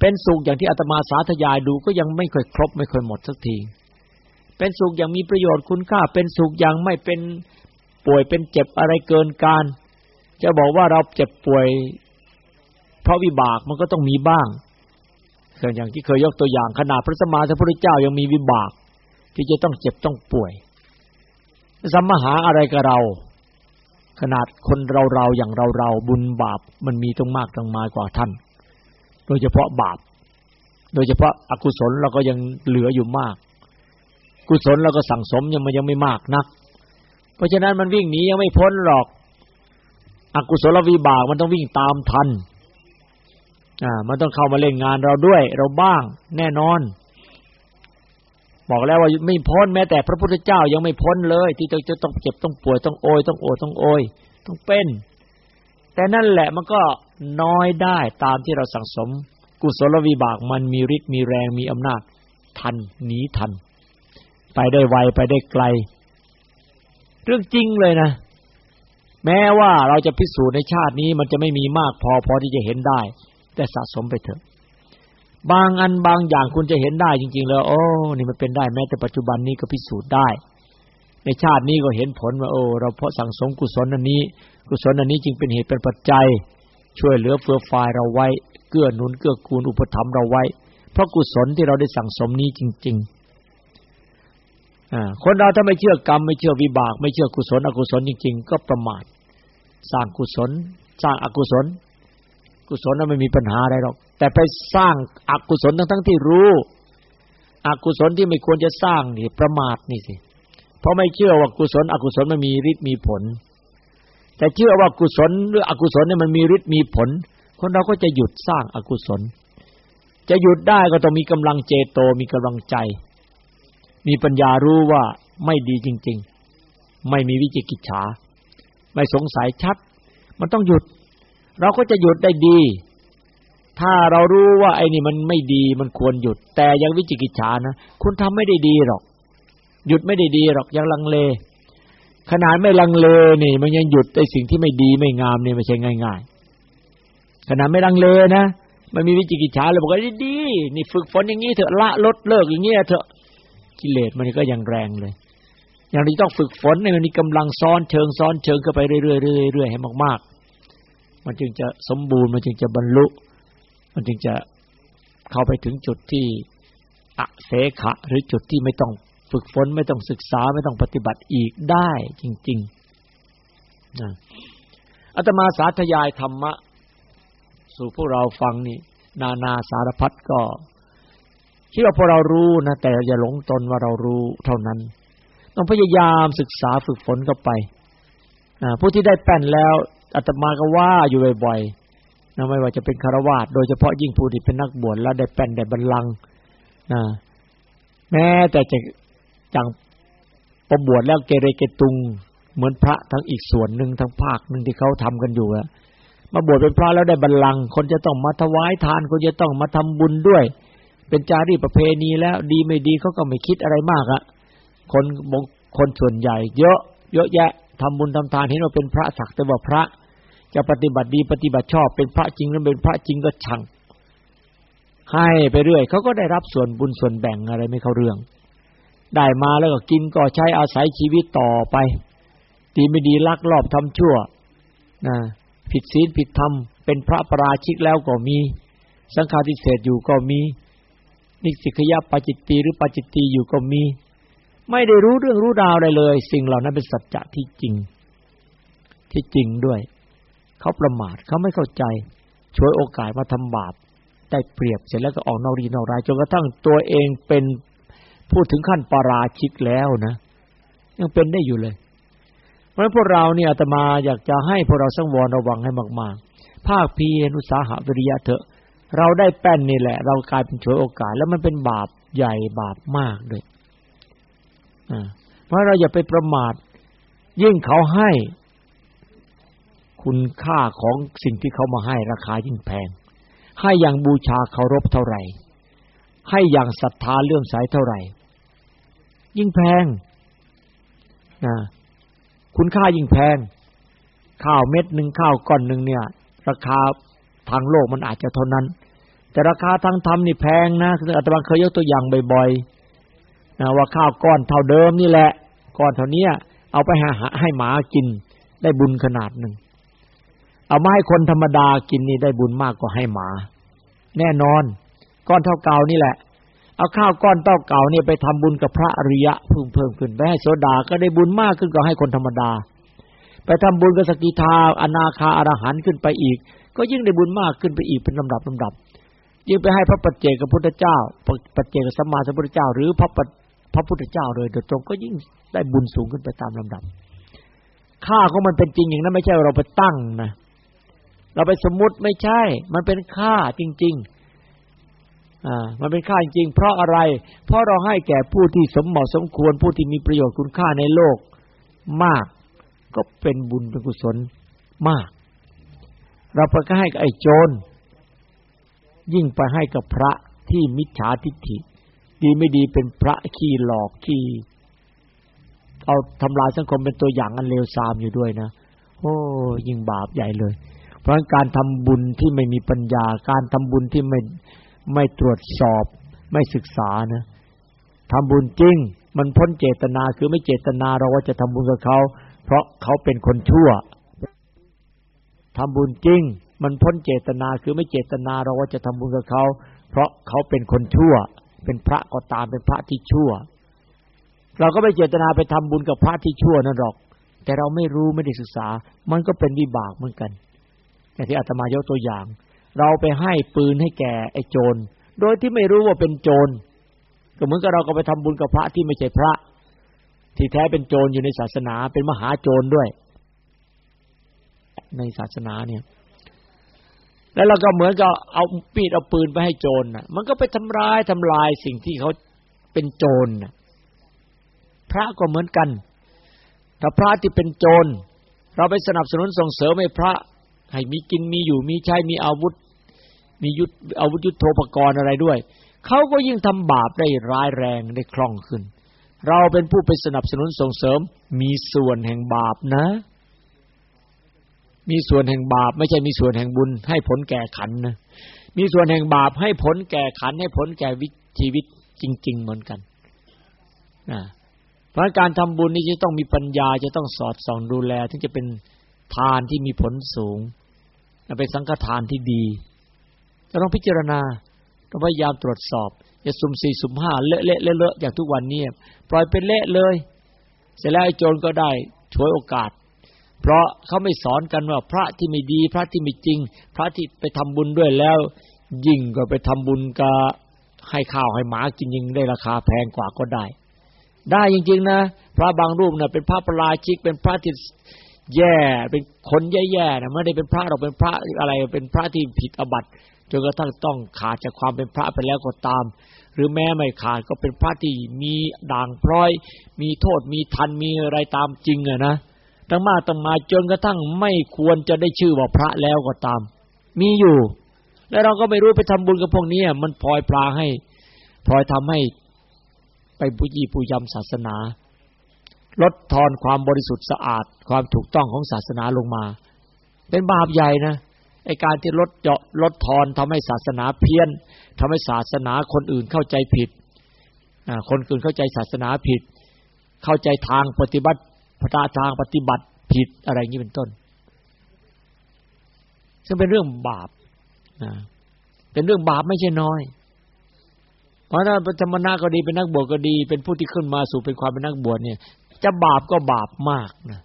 เป็นสุขอย่างที่อาตมาสาธยายดูก็ยังไม่ค่อยครบไม่ค่อยหมดสักที เป็นสุขอย่างมีประโยชน์คุณค่า เป็นสุขอย่างไม่เป็นป่วยเป็นเจ็บอะไรเกินการ จะบอกว่าเราเจ็บป่วย เพราะวิบากมันก็ต้องมีบ้างอย่างที่เคยยกตัวอย่างขนาดพระสมมาสัพพุทธเจ้ายังมีวิบาก ที่จะต้องเจ็บต้องป่วยสัมมหาอะไรกับเรา ขนาดคนเราเราอย่างเราเราบุญบาปมันมีต้องมากต้องมายกว่าท่าน โดยเฉพาะบาป โดยเฉพาะอกุศลเราก็ยังเหลืออยู่มาก กุศลเราก็สั่งสมยังมันยังไม่มากนัก เพราะฉะนั้นมันวิ่งหนียังไม่พ้นหรอก อกุศลวิบากมันต้องวิ่งตามทัน อ่ามันต้องเข้ามาเล่นงานเราด้วย เราบ้างแน่นอน บอกแล้วว่าไม่พ้นแม้แต่พระพุทธเจ้ายังไม่พ้นเลย ที่จะจะต้องเจ็บต้องป่วยต้องโอยต้องโอดต้องโอยต้องเป็น แต่นั่นแหละมันก็น้อยได้ตามที่เราสั่งสม กุศลวิบากมันมีฤทธิ์มีแรงมีอำนาจ ทันหนีทัน ไปได้ไวไปได้ไกล เรื่องจริงเลยนะแม้ว่าเราจะพิสูจน์ในชาตินี้มันจะไม่มีมากพอพอที่จะเห็นได้ แต่สะสมไปเถอะ บางอันบางอย่างคุณจะเห็นได้จริง ๆ แล้ว โอ้นี่มันเป็นได้แม้แต่ปัจจุบันนี้ก็พิสูจน์ได้ ในชาตินี้ก็เห็นผลว่าโอ้เราเพราะสั่งสมกุศลอันนี้ กุศลอันนี้จึงเป็นเหตุเป็นปัจจัย ช่วยเหลือเฟื่อฟายเราไว้ เกื้อหนุนเกื้อกูลอุปถัมภ์เราไว้ เพราะกุศลที่เราได้สั่งสมนี้จริงๆอ่าคนเราถ้าไม่เชื่อกรรม ไม่เชื่อวิบาก ไม่เชื่อกุศล อกุศลจริง ๆ ก็ประมาทสร้างกุศล สร้างอกุศล กุศลนั้นไม่มีปัญหาอะไรหรอก แต่ไปสร้างอกุศลทั้งทั้งที่รู้อกุศลที่ไม่ควรจะสร้างนี่ประมาทนี่สิ เพราะไม่เชื่อว่ากุศล อกุศลมันมีฤทธิ์มีผล แต่เชื่อว่ากุศลหรืออกุศลเนี่ยมันมีฤทธิ์มีผล คนเราก็จะหยุดสร้างอกุศล จะหยุดได้ก็ต้องมีกำลังเจโตมีกำลังใจ มีปัญญารู้ว่าไม่ดีจริง ๆ ไม่มีวิจิกิจฉาไม่สงสัยชัด มันต้องหยุด เราก็จะหยุดได้ดี ถ้าเรารู้ว่าไอ้นี่มันไม่ดีมันควรหยุด แต่ยังวิจิกิจฉานะคุณทำไม่ได้ดีหรอก หยุดไม่ได้ดีหรอกยังลังเล ขนาดไม่ลังเลนี่ มันยังหยุดไอ้สิ่งที่ไม่ดีไม่งามนี่ไม่ใช่ง่าย ๆ ขนาดไม่ลังเลนะมันมีวิจิกิจฉาเลยบอกว่าดีนี่ฝึกฝนอย่างนี้เถอะละลดเลิกอย่างเงี้ยเถอะกิเลสมันก็ยังแรงเลยอย่างนี้ต้องฝึกฝนให้มันมีกำลังซ้อนเชิงซ้อนเชิงเข้าไปเรื่อยๆเรื่อยๆให้มากๆ มันจึงจะสมบูรณ์ มันจึงจะบรรลุ มันจึงจะเข้าไปถึงจุดที่อเสขะ หรือจุดที่ไม่ต้องฝึกฝนไม่ต้องศึกษาไม่ต้องปฏิบัติอีกได้จริงๆนะอาตมาสาธยายธรรมะ สู่พวกเราฟังนี่ นานาสารพัดก็คิดว่าพวกเรารู้นะแต่อย่าหลงตนว่าเรารู้เท่านั้น ต้องพยายามศึกษาฝึกฝนเข้าไปผู้ที่ได้แป้นแล้ว อาตมาก็ว่าอยู่บ่อยๆนะไม่ว่าจะเป็นคารวาสโดยเฉพาะยิ่งผู้ที่เป็นนักบวชแล้วได้แป้นได้บัลลังนะแม้แต่จะจังประบวชแล้วเกเรเกตุง เหมือนพระทั้งอีกส่วนหนึ่งทั้งภาคหนึ่งที่เขาทำกันอยู่อะมาบวชเป็นพระแล้วได้บัลลัง คนจะต้องมาถวายทาน คนจะต้องมาทำบุญด้วย เป็นจารีประเพณีแล้วดีไม่ดีเขาก็ไม่คิดอะไรมากอะคนคนส่วนใหญ่ เยอะ เยอะแยะ ทำบุญทำทานเห็นว่าเป็นพระสักดิ์แต่ว่าพระ จะปฏิบัติดีปฏิบัติชอบเป็นพระจริงแล้วเป็นพระจริงก็ชัง ให้ไปเรื่อยเขาก็ได้รับส่วนบุญส่วนแบ่งอะไรไม่เข้าเรื่อง ได้มาแล้วก็กินก็ใช้อาศัยชีวิตต่อไปดีไม่ดีลักลอบทำชั่วนะผิดศีลผิดธรรมเป็นพระประราชิกแล้วก็มี สังฆาทิเศษอยู่ก็มี นิสิกยปาจิตตีหรือปาจิตตีอยู่ก็มี ไม่ได้รู้เรื่องรู้ราวอะไรเลย สิ่งเหล่านั้นเป็นสัจจะที่จริง ที่จริงด้วย เขาประมาทเขาไม่เข้าใจช่วยโอกาสมาทำบาปได้เปรียบเสร็จแล้วก็ออกนอกรีนอกรายจนกระทั่งตัวเองเป็นพูดถึงขั้นปาราชิกแล้วนะ ยังเป็นได้อยู่เลย เพราะฉะนั้นพวกเราเนี่ยอาตมาอยากจะให้พวกเราสังวรระวังให้มากๆ ภาคเพียรอุตสาหะวิริยะเถอะ เราได้แป้นนี่แหละ เรากลายเป็นฉวยโอกาส แล้วมันเป็นบาปใหญ่บาปมากด้วย เพราะเราอย่าไปประมาท ยิ่งเขาให้ คุณค่าของสิ่งที่เขามาให้ราคายิ่งแพง ให้อย่างบูชาเคารพเท่าไหร่ ให้อย่างศรัทธาเลื่อมใสเท่าไหร่ ยิ่งแพงนะคุณค่ายิ่งแพง ข้าวเม็ดหนึ่งข้าวก้อนหนึ่งเนี่ย ราคาทางโลกมันอาจจะเท่านั้น แต่ราคาทางธรรมนี่แพงนะอาตมาเคยยกตัวอย่างบ่อยๆ นะว่าข้าวก้อนเท่าเดิมนี่แหละ ก้อนเท่านี้เอาไปหาให้หมากินได้บุญขนาดหนึ่งเอามาให้คนธรรมดากินนี่ได้บุญมากกว่าให้หมา แน่นอน ก้อนเท่าเก่านี่แหละ เอาข้าวก้อนเท่าเก่านี่ไปทำบุญกับพระอริยะเพิ่มเพิ่มขึ้นไปให้โสดาก็ได้บุญมากขึ้นกว่าให้คนธรรมดา ไปทำบุญกับสกิทาอนาคาอรหันขึ้นไปอีก ก็ยิ่งได้บุญมากขึ้นไปอีกเป็นลำดับลำดับยิ่งไปให้พระปัจเจกพุทธเจ้าปัจเจกสัมมาสัมพุทธเจ้า หรือพระ พระพุทธเจ้าเลยโดยตรงก็ยิ่งได้บุญสูงขึ้นไปตามลำดับ ค่าของมันเป็นจริงอย่างนั้นไม่ใช่เราไปตั้งนะเราไปสมมุติไม่ใช่ มันเป็นค่าจริง ๆ อ่า มันเป็นค่าจริง เพราะอะไร เพราะเราให้แก่ผู้ที่สมเหมาะสมควรผู้ที่มีประโยชน์คุณค่าในโลกมาก ก็เป็นบุญเป็นกุศลมาก เราไปให้กับไอ้โจรยิ่งไปให้กับพระที่มิจฉาทิฏฐิ ดีไม่ดีเป็นพระขี้หลอกขี้เอาทำลายสังคมเป็นตัวอย่างอันเลวทรามอยู่ด้วยนะโอ้ยิ่งบาปใหญ่เลย เพราะการทำบุญที่ไม่มีปัญญา การทำบุญที่ไม่ไม่ตรวจสอบ ไม่ศึกษานะทำบุญจริง มันพ้นเจตนาคือไม่เจตนาเราว่าจะทำบุญกับเขา เพราะเขาเป็นคนชั่วทำบุญจริง มันพ้นเจตนาคือไม่เจตนาเราว่าจะทำบุญกับเขา เพราะเขาเป็นคนชั่ว เป็นพระก็ตามเป็นพระที่ชั่ว เราก็ไม่เจตนาไปทำบุญกับพระที่ชั่วนั่นหรอก แต่เราไม่รู้ไม่ได้ศึกษา มันก็เป็นวิบากเหมือนกันอย่างที่อาตมายกตัวอย่าง เราไปให้ปืนให้แก่ไอ้โจร โดยที่ไม่รู้ว่าเป็นโจรก็เหมือนกับเราก็ไปทำบุญกับพระที่ไม่ใช่พระ ที่แท้เป็นโจรอยู่ในศาสนาเป็นมหาโจรด้วย ในศาสนาเนี่ย แล้วเราก็เหมือนกับเอาปีดเอาปืนไปให้โจรนะมันก็ไปทำร้ายทำลายสิ่งที่เขาเป็นโจรนะพระก็เหมือนกัน ถ้าพระที่เป็นโจร เราไปสนับสนุนส่งเสริมให้พระให้มีกินมีอยู่มีใช้มีอาวุธ มียุทธอาวุธยุทโธปกรณ์อะไรด้วย เขาก็ยิ่งทำบาปได้ร้ายแรงได้คล่องขึ้น เราเป็นผู้ไปสนับสนุนส่งเสริมมีส่วนแห่งบาปนะ มีส่วนแห่งบาป ไม่ใช่มีส่วนแห่งบุญ ให้ผลแก่ขันนะมีส่วนแห่งบาปให้ผลแก่ขันให้ผลแก่วิชีวิตจริง ๆ เหมือนกันนะเพราะการทำบุญนี่จะต้องมีปัญญาจะต้องสอดส่องดูแล ถึงจะเป็นทานที่มีผลสูงเป็นสังฆทานที่ดีเราต้องพิจารณาต้องพยายามตรวจสอบอย่าสุ่มสี่สุ่มห้าเละเละเลอะอย่างทุกวันนี้ปล่อยเป็นเละเลย เสร็จแล้วไอ้โจรก็ได้ช่วยโอกาส เพราะเขาไม่สอนกันว่าพระที่ไม่ดีพระที่ไม่จริง พระที่ไปทำบุญด้วยแล้ว ยิ่งก็ไปทำบุญกับให้ข้าวให้หมากินยิ่งได้ราคาแพงกว่าก็ได้ ได้จริงๆนะ พระบางรูปนะ่ะเป็นพระประราชิกเป็นพระที่แย่เป็นคนแย่ๆนะไม่ได้เป็นพระเราเป็นพระอะไรเป็นพระที่ผิดอบัติจนกระทั่งต้องขาดจากความเป็นพระไปแล้วก็ตาม หรือแม้ไม่ขาดก็เป็นพระที่มีด่างพร้อย มีโทษมีทันมีอะไรตามจริงอะนะ ตั้งมาตั้งมาจนกระทั่งไม่ควรจะได้ชื่อว่าพระแล้วก็ตาม มีอยู่ แล้วเราก็ไม่รู้ไปทำบุญกับพวกนี้มันพลอยพลาให้พลอยทำให้ไปปุยีปุยำศาสนา ลดทอนความบริสุทธิ์สะอาด ความถูกต้องของศาสนาลงมา เป็นบาปใหญ่นะไอการที่ลดเจาะลดทอนทำให้ศาสนาเพี้ยนทำให้ศาสนาคนอื่นเข้าใจผิดคนอื่นเข้าใจศาสนาผิด เข้าใจทางปฏิบัติ พระทางปฏิบัติผิดอะไรอย่างนี้เป็นต้น ซึ่งเป็นเรื่องบาปนะเป็นเรื่องบาปไม่ใช่น้อย เพราะถ้าเป็นธรรมนาก็ดีเป็นนักบวชก็ดี เป็นผู้ที่ขึ้นมาสู่เป็นความเป็นนักบวชเนี่ย จะบาปก็บาปมากนะ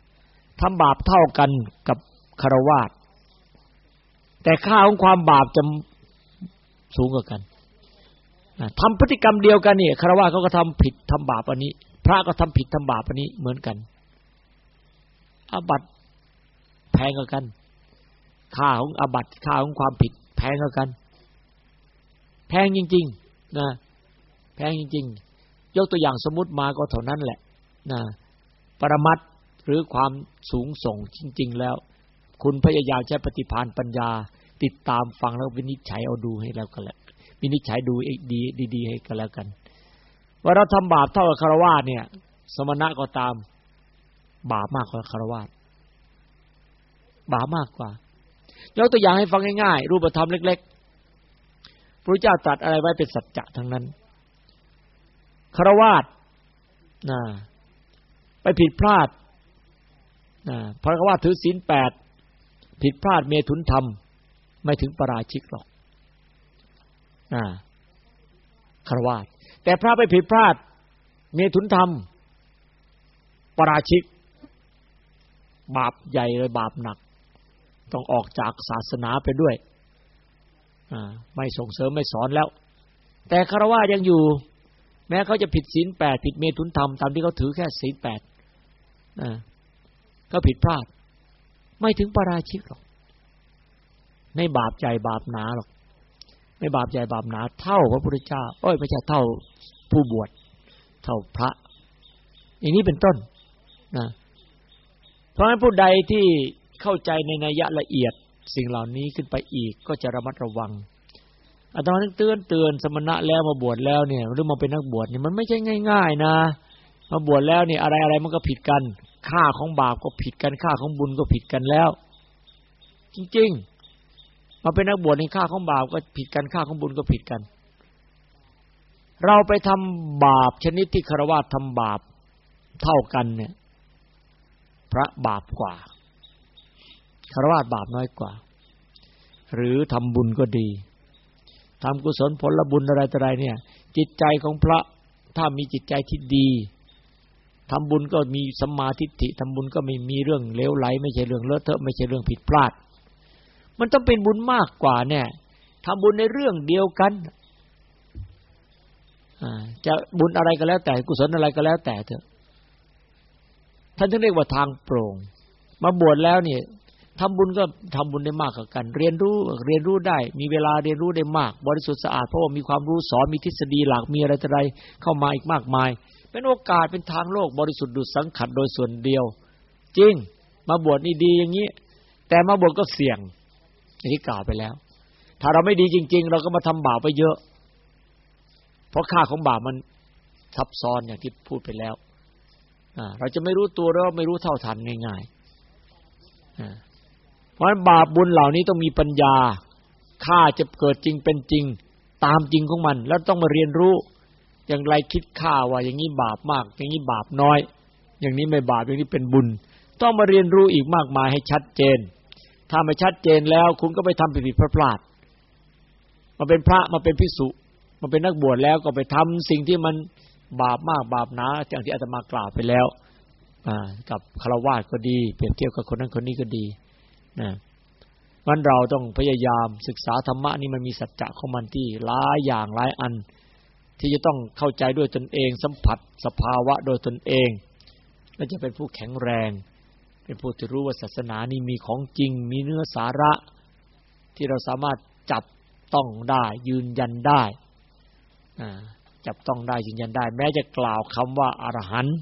ทำบาปเท่ากันกับคารวาสแต่ค่าของความบาปจะสูงกว่ากันทำพฤติกรรมเดียวกันเนี่ยคารวะเขาก็ทำผิดทำบาปอันนี้ พระก็ทำผิดทำบาปอันนี้เหมือนกัน อาบัตแพงกว่ากัน ค่าของอาบัตค่าของความผิด แพงกว่ากัน แพงจริง ๆ นะ แพงจริง ๆ ยกตัวอย่างสมมติมาก็เท่านั้นแหละ นะ ปรมัตหรือความสูงส่งจริง ๆ แล้ว คุณพยายามใช้ปฏิภาณปัญญา ติดตามฟังแล้ววินิจฉัยเอาดูให้แล้วกันแหละวินิจฉัยดูดีดีๆให้กันแล้วกันว่าเราทำบาปเท่ากับคารวะเนี่ย สมณะก็ตาม บาปมากกว่าคารวะบาปมากกว่ายกตัวอย่างให้ฟังง่ายๆ รูปธรรมเล็กๆพระเจ้าตรัสอะไรไว้เป็นสัจจะทั้งนั้นคารวะนะไปผิดพลาดนะพระว่าถือศีลแปดผิดพลาดเมถุนธรรม ไม่ถึงประราชิกหรอกนะคารวาสแต่พระไปผิดพลาด เมถุนธรรมประราชิก บาปใหญ่เลยบาปหนัก ต้องออกจากศาสนาไปด้วยไม่ส่งเสริมไม่สอนแล้ว แต่คารวะยังอยู่ แม้เขาจะผิดศีลแปดผิดเมตุนธรรมตามที่เขาถือแค่ศีลแปดก็ผิดพลาด ไม่ถึงปราชิกหรอกไม่บาปใหญ่บาปหนาหรอกไม่บาปใหญ่บาปหนา เท่าพระพุทธเจ้าโอ้ยไม่ใช่เท่าผู้บวชเท่าพระ อย่างนี้เป็นต้นนะ เพราะฉะนั้นผู้ใดที่เข้าใจในนัยยะละเอียดสิ่งเหล่านี้ขึ้นไปอีกก็จะระมัดระวังอาตมาเตือนเตือนสมณะแล้วมาบวชแล้วเนี่ยหรือมาเป็นนักบวชเนี่ยมันไม่ใช่ง่าย ๆนะ มาบวชแล้วเนี่ยอะไรอะไรมันก็ผิดกัน ค่าของบาปก็ผิดกันค่าของบุญก็ผิดกันแล้ว จริงๆ มาเป็นนักบวชในค่าของบาปก็ผิดกันค่าของบุญก็ผิดกัน เราไปทำบาปชนิดที่คารวะทำบาปเท่ากันเนี่ย พระบาปกว่าคารวะบาปน้อยกว่า หรือทำบุญก็ดีทำกุศลผลบุญอะไรต่ออะไรเนี่ย จิตใจของพระถ้ามีจิตใจที่ดีทำบุญก็มีสัมมาทิฏฐิทำบุญก็ไม่มีเรื่องเลวไหล ไม่ใช่เรื่องเลอะเทอะไม่ใช่เรื่องผิดพลาด มันต้องเป็นบุญมากกว่าเนี่ยทำบุญในเรื่องเดียวกันจะบุญอะไรก็แล้วแต่ กุศลอะไรก็แล้วแต่เถอะ ท่านถึงเรียกว่าทางโปร่ง มาบวชแล้วเนี่ยทำบุญก็ทำบุญได้มากกว่ากัน เรียนรู้เรียนรู้ได้ มีเวลาเรียนรู้ได้มาก บริสุทธิ์สะอาดเพราะว่ามีความรู้สอนมีทฤษฎีหลักมีอะไรต่ออะไรเข้ามาอีกมากมาย เป็นโอกาสเป็นทางโลกบริสุทธิ์ดุจสังขัดโดยส่วนเดียว จริง มาบวชนี่ดีอย่างนี้ แต่มาบวชก็เสี่ยงอย่างที่กล่าวไปแล้ว ถ้าเราไม่ดีจริง ๆ เราก็มาทำบาปไปเยอะ เพราะค่าของบาปมันซับซ้อนอย่างที่พูดไปแล้ว เราจะไม่รู้ตัวเราไม่รู้เท่าทันง่ายๆเพราะฉะนั้นบาปบุญเหล่านี้ต้องมีปัญญาค่าจะเกิดจริงเป็นจริง ตามจริงของมัน แล้วต้องมาเรียนรู้ อย่างไรคิดค่าว่า อย่างนี้บาปมาก อย่างนี้บาปน้อย อย่างนี้ไม่บาปอย่างนี้เป็นบุญ ต้องมาเรียนรู้อีกมากมายให้ชัดเจน ถ้าไม่ชัดเจนแล้ว คุณก็ไปทำผิดผิดพลาดมาเป็นพระมาเป็นพิสุมาเป็นนักบวชแล้วก็ไปทำสิ่งที่มัน บาปมากบาปหนาอย่างที่อาตมากล่าวไปแล้วกับคารวะก็ดีเปรียบเทียบกับคนนั้นคนนี้ก็ดีนะมันเราต้องพยายามศึกษาธรรมะนี่มันมีสัจจะของมันที่หลายอย่างหลายอัน ที่จะต้องเข้าใจด้วยตนเอง สัมผัสสภาวะโดยตนเอง และจะเป็นผู้แข็งแรง เป็นผู้ที่รู้ว่าศาสนานี้มีของจริง มีเนื้อสาระ ที่เราสามารถจับต้องได้ยืนยันได้ จับต้องได้ยืนยันได้ แม้จะกล่าวคำว่าอรหันต์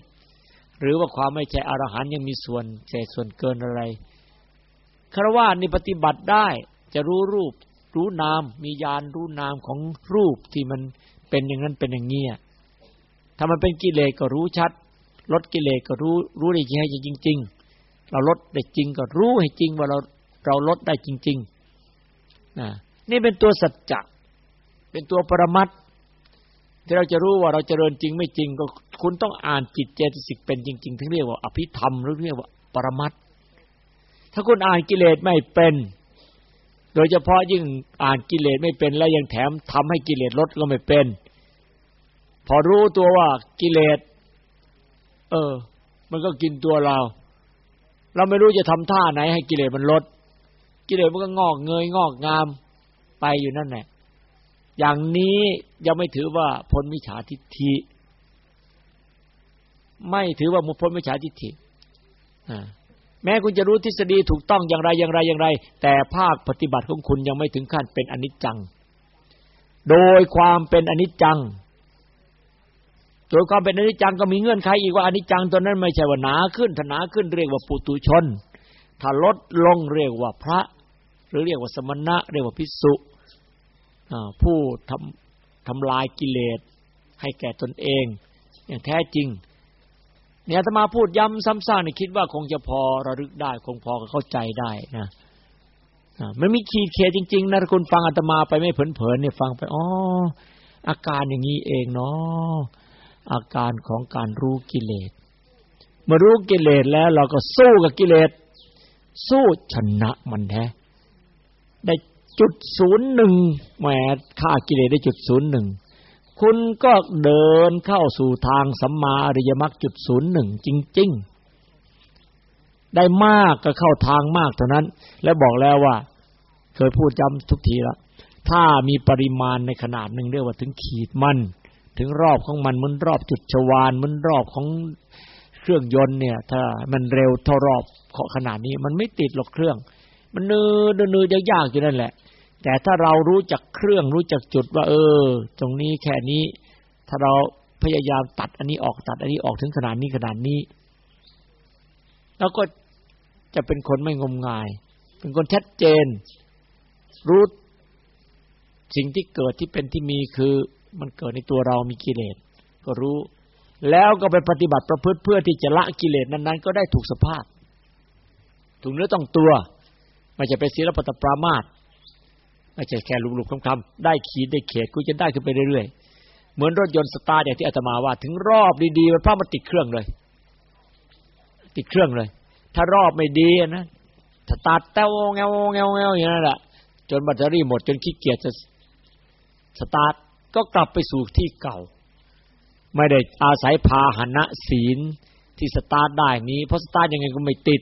หรือว่าความไม่ใช่อรหันต์ยังมีส่วนเศษส่วนเกินอะไรคารวะนี่ปฏิบัติได้จะรู้รูป รู้นาม มีญาณรู้นามของรูปที่มันเป็นอย่างนั้นเป็นอย่างนี้ถ้ามันเป็นกิเลสก็รู้ชัด ลดกิเลสก็รู้รู้ได้จริงให้จริง ๆ เราลดได้จริงก็รู้ให้จริงว่าเราเราลดได้จริงๆนะนี่เป็นตัวสัจจะเป็นตัวปรมัต ที่เราจะรู้ว่าเราเจริญจริงไม่จริง ก็คุณต้องอ่านจิตเจตสิกเป็นจริง ๆ ถึงเรียกว่าอภิธรรมหรือเรียกว่าปรมัตถ้าคุณอ่านกิเลสไม่เป็น โดยเฉพาะยิ่งอ่านกิเลสไม่เป็น แล้วยังแถมทำให้กิเลสลดก็ไม่เป็น พอรู้ตัวว่ากิเลส เออ มันก็กินตัวเรา เราไม่รู้จะทำท่าไหนให้กิเลสมันลด กิเลสมันก็งอกเงยงอกงามไปอยู่นั่นแหละ อย่างนี้ยังไม่ถือว่าพ้นมิจฉาทิฏฐิ ไม่ถือว่ามุพ้นมิจฉาทิฏฐิแม้คุณจะรู้ทฤษฎีถูกต้องอย่างไรอย่างไรอย่างไร แต่ภาคปฏิบัติของคุณยังไม่ถึงขั้นเป็นอนิจจัง โดยความเป็นอนิจจังโดยความเป็นอนิจจังก็มีเงื่อนไขอีกว่าอนิจจังตัวนั้นไม่ใช่ว่าหนาขึ้นถนาขึ้นเรียกว่าปุตุชน ถ้าลดลงเรียกว่าพระ หรือเรียกว่าสมณะ เรียกว่าพิสุ ผู้ทำทำลายกิเลสให้แก่ตนเอง อย่างแท้จริง เนี่ยอาตมาพูดย้ำซ้ำซากนี่คิดว่าคงจะพอระลึกได้ คงพอเข้าใจได้นะมันมีขีดเขตจริง ๆนะคุณฟังอาตมาไปไม่เผลอๆเนี่ยฟังไปอ๋ออาการอย่างนี้เองเนาะอาการของการรู้กิเลสเมื่อรู้กิเลสแล้วเราก็สู้กับกิเลส สู้ชนะมันแท้ได้ จุดศูนย์หนึ่งแหมฆ่ากิเลสได้จุดศูนย์หนึ่งคุณก็เดินเข้าสู่ทางสัมมาอริยมรรคจุดศูนย์หนึ่งจริง ๆ ได้มากก็เข้าทางมากเท่านั้น และบอกแล้วว่า เคยพูดจำทุกทีแล้วถ้ามีปริมาณในขนาดหนึ่งเรียกว่าถึงขีดมัน ถึงรอบของมันเหมือนรอบจุดชวานเหมือนรอบของเครื่องยนต์เนี่ย ถ้ามันเร็วเท่ารอบขนาดนี้ มันไม่ติดหรอกเครื่อง มันเนื้อเนื้อยากๆอยู่นั่นแหละ แต่ถ้าเรารู้จักเครื่องรู้จักจุดว่า เออ ตรงนี้แค่นี้ ถ้าเราพยายามตัดอันนี้ออกตัด อันนี้ออกถึงขนาดนี้ขนาดนี้ แล้วก็จะเป็นคนไม่งมงาย เป็นคนชัดเจน รู้สิ่งที่เกิดที่เป็นที่มีคือมันเกิดในตัวเรามีกิเลสก็รู้ แล้วก็ไปปฏิบัติประพฤติเพื่อที่จะละกิเลสนั้น ๆ ก็ได้ถูกสภาพถูกเนื้อต้องตัวไม่ใช่เป็นศีลปตปรามาต ไม่ใช่แค่ลุกๆคำๆได้ขีดได้เขตกูจะได้ขึ้นไปเรื่อยๆ เหมือนรถยนต์สตาร์ทอย่างที่อาตมาว่า ถึงรอบดีๆมันพามันติดเครื่องเลย ติดเครื่องเลย ถ้ารอบไม่ดีนะสตาร์ทเต้าเงาเงาเงาอย่างนั้นแหละจนแบตเตอรี่หมดจนขี้เกียจจะสตาร์ทก็กลับไปสู่ที่เก่า ไม่ได้อาศัยพาหนะศีลที่สตาร์ทได้นี้ เพราะสตาร์ทยังไงก็ไม่ติด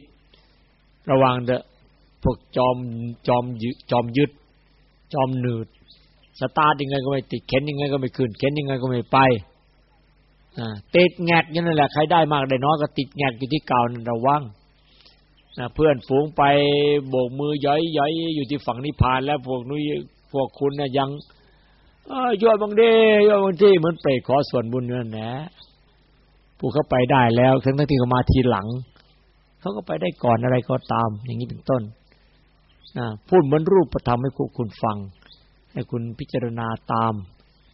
ระวังเด้อพวกจอมจอมยึจอมยึด จอมหนืด สตาร์ทยังไงก็ไม่ติดเข็นยังไงก็ไม่ขึ้นเข็นยังไงก็ไม่ไปติดแงกนั่นแหละใครได้มากได้น้อยก็ติดแงกอยู่ที่เก่านั่นระวังเพื่อนฝูงไปโบกมือย้อยย้อยอยู่ที่ฝั่งนิพพานแล้วพวกนู้พวกคุณน่ะยังยอดบางเด้ยอดบางที่เหมือนเปรตขอส่วนบุญนั่นแหละผู้เขาไปได้แล้วทั้งที่เขามาทีหลังเขาก็ไปได้ก่อนอะไรก็ตาม อย่างนี้เป็นต้น พูดเหมือนรูปธรรมให้คุณฟัง ให้คุณพิจารณาตาม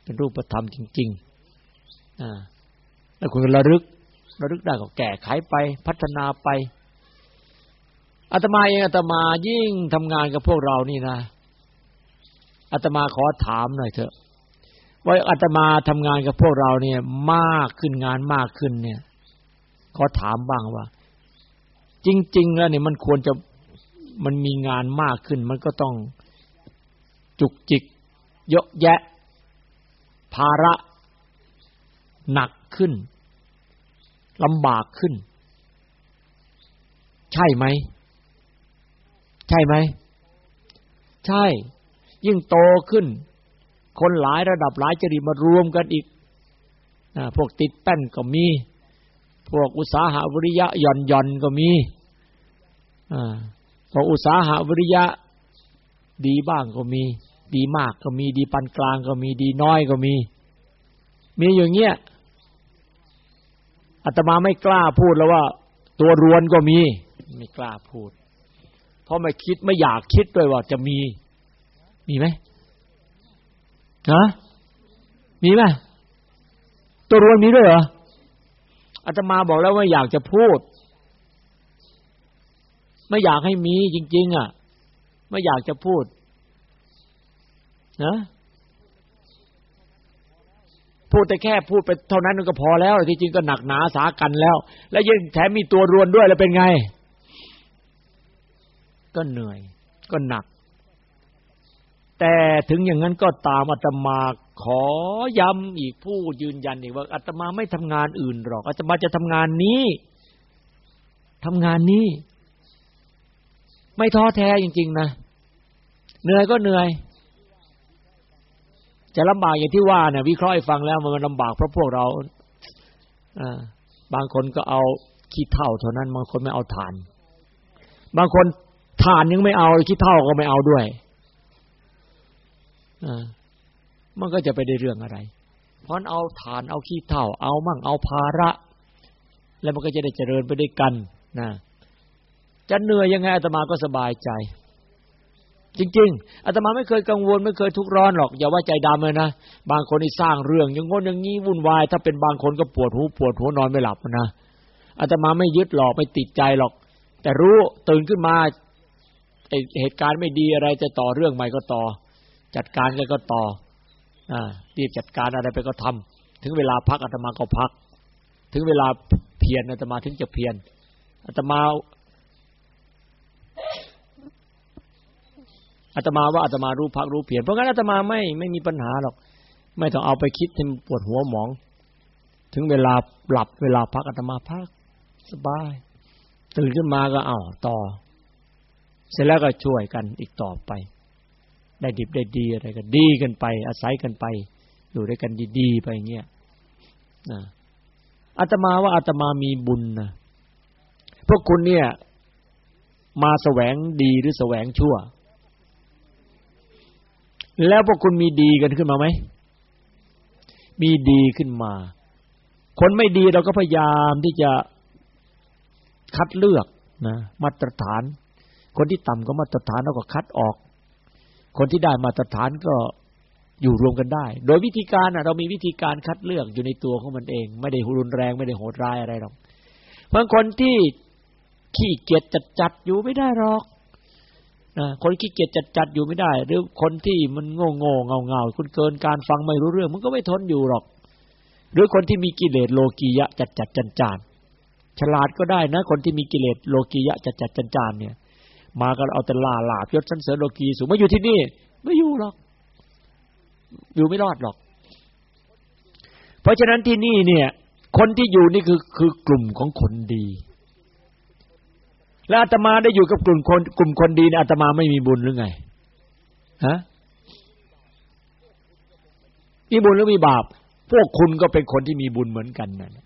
เป็นรูปธรรมจริงๆแล้วคุณระลึกระลึกได้ก็แก้ไขไป พัฒนาไปอาตมาเองอาตมายิ่งทำงานกับพวกเรานี่นะอาตมาขอถามหน่อยเถอะว่าอาตมาทำงานกับพวกเราเนี่ย มากขึ้นงานมากขึ้นเนี่ย ขอถามบ้างว่า จริง ๆ แล้วเนี่ยมันควรจะ มันมีงานมากขึ้น มันก็ต้องจุกจิก เยอะแยะ ภาระหนักขึ้นลำบากขึ้น ใช่ไหม ใช่ไหม ใช่ ยิ่งโตขึ้น คนหลายระดับหลายจริตมารวมกันอีกพวกติดแป้นก็มี พวกอุตสาหะวิริยะหย่อนหย่อนก็มี กอุตสาหะวิริยะ ดีบ้างก็มี ดีมากก็มีดีปานกลางก็มีดีน้อยก็มี มีอย่างเงี้ยอาตมาไม่กล้าพูดแล้วว่า ตัวรวนก็มีไม่กล้าพูด เพราะไม่คิดไม่อยากคิดด้วยว่าจะมี มีไหมฮะมีไหมตัวรวนมีด้วยเหรออาตมาบอกแล้วว่าอยากจะพูด ไม่อยากให้มีจริง ๆ อะ ไม่อยากจะพูดนะพูดแต่แค่พูดไปเท่านั้นก็พอแล้วที่จริงก็หนักหนาสากันแล้ว แล้วยังแถมมีตัวรวนด้วยแล้วเป็นไง ก็เหนื่อย ก็หนัก แต่ถึงอย่างนั้นก็ตามอาตมาขอย้ำอีกผู้ยืนยันอีกว่าอาตมาไม่ทำงานอื่นหรอกอาตมาจะทำงานนี้ทำงานนี้ ไม่ท้อแท้จริง ๆ นะ เหนื่อยก็เหนื่อย จะลำบากอย่างที่ว่าเนี่ยวิเคราะห์ฟังแล้วมันลำบากเพราะพวกเราบางคนก็เอาขี้เท่าเท่านั้น บางคนไม่เอาฐาน บางคนฐานยังไม่เอาขี้เท่าก็ไม่เอาด้วยมันก็จะไปได้เรื่องอะไร เพราะเอาฐานเอาขี้เท่า เอามั่งเอาภาระ แล้วมันก็จะได้เจริญไปด้วยกันนะ จะเหนื่อยยังไงอาตมาก็สบายใจ จริง ๆอาตมาไม่เคยกังวล ไม่เคยทุกข์ร้อนหรอก อย่าว่าใจดำเลยนะ บางคนที่สร้างเรื่องอย่างงนอย่างนี้วุ่นวาย ถ้าเป็นบางคนก็ปวดหูปวดหัวนอนไม่หลับนะอาตมาไม่ยึดหรอกไม่ติดใจหรอก แต่รู้ตื่นขึ้นมาเหตุการณ์ไม่ดีอะไรจะต่อเรื่องใหม่ก็ต่อ จัดการกันก็ต่ออ่ารีบจัดการอะไรไปก็ทำถึงเวลาพักอาตมาก็พัก ถึงเวลาเพียรอาตมาถึงจะเพียรอาตมา อาตมาว่าอาตมารู้พักรู้เพียรเพราะงั้นอาตมาไม่ไม่มีปัญหาหรอก ไม่ต้องเอาไปคิดให้ปวดหัวหมอง ถึงเวลาหลับเวลาพักอาตมาพักสบาย ตื่นขึ้นมาก็เอาต่อ เสร็จแล้วก็ช่วยกันอีกต่อไป ได้ดิบได้ดีอะไรก็ดีกันไป อาศัยกันไป อยู่ด้วยกันดีๆไปอย่างเงี้ยนะอาตมาว่าอาตมามีบุญนะพวกคุณเนี่ย มาแสวงดีหรือแสวงชั่ว แล้วพวกคุณมีดีกันขึ้นมาไหม มีดีขึ้นมา คนไม่ดีเราก็พยายามที่จะคัดเลือกนะมาตรฐาน คนที่ต่ำก็มาตรฐานเราก็คัดออก คนที่ได้มาตรฐานก็อยู่รวมกันได้ โดยวิธีการเรามีวิธีการคัดเลือกอยู่ในตัวของมันเอง ไม่ได้รุนแรงไม่ได้โหดร้ายอะไรหรอกบางคนที่ขี้เกียจจัดจัดอยู่ไม่ได้หรอก นะคนขี้เกียจจัดจัดอยู่ไม่ได้ หรือคนที่มันโง่โง่เงาเงาคุณเกินการฟังไม่รู้เรื่อง มันก็ไม่ทนอยู่หรอก หรือคนที่มีกิเลสโลกียะจัดจัดจันจานฉลาดก็ได้นะ คนที่มีกิเลสโลกียะจัดจัดจันจานเนี่ย มากันเอาแต่ลาลาบยศสันเสริญโลกีสูงมาอยู่ที่นี่ ไม่อยู่หรอก อยู่ไม่รอดหรอก เพราะฉะนั้นที่นี่เนี่ย คนที่อยู่นี่คือคือกลุ่มของคนดี แล้วอาตมาได้อยู่กับกลุ่มคน กลุ่มคนดีอาตมาไม่มีบุญหรือไงฮะมีบุญหรือมีบาป พวกคุณก็เป็นคนที่มีบุญเหมือนกันนะ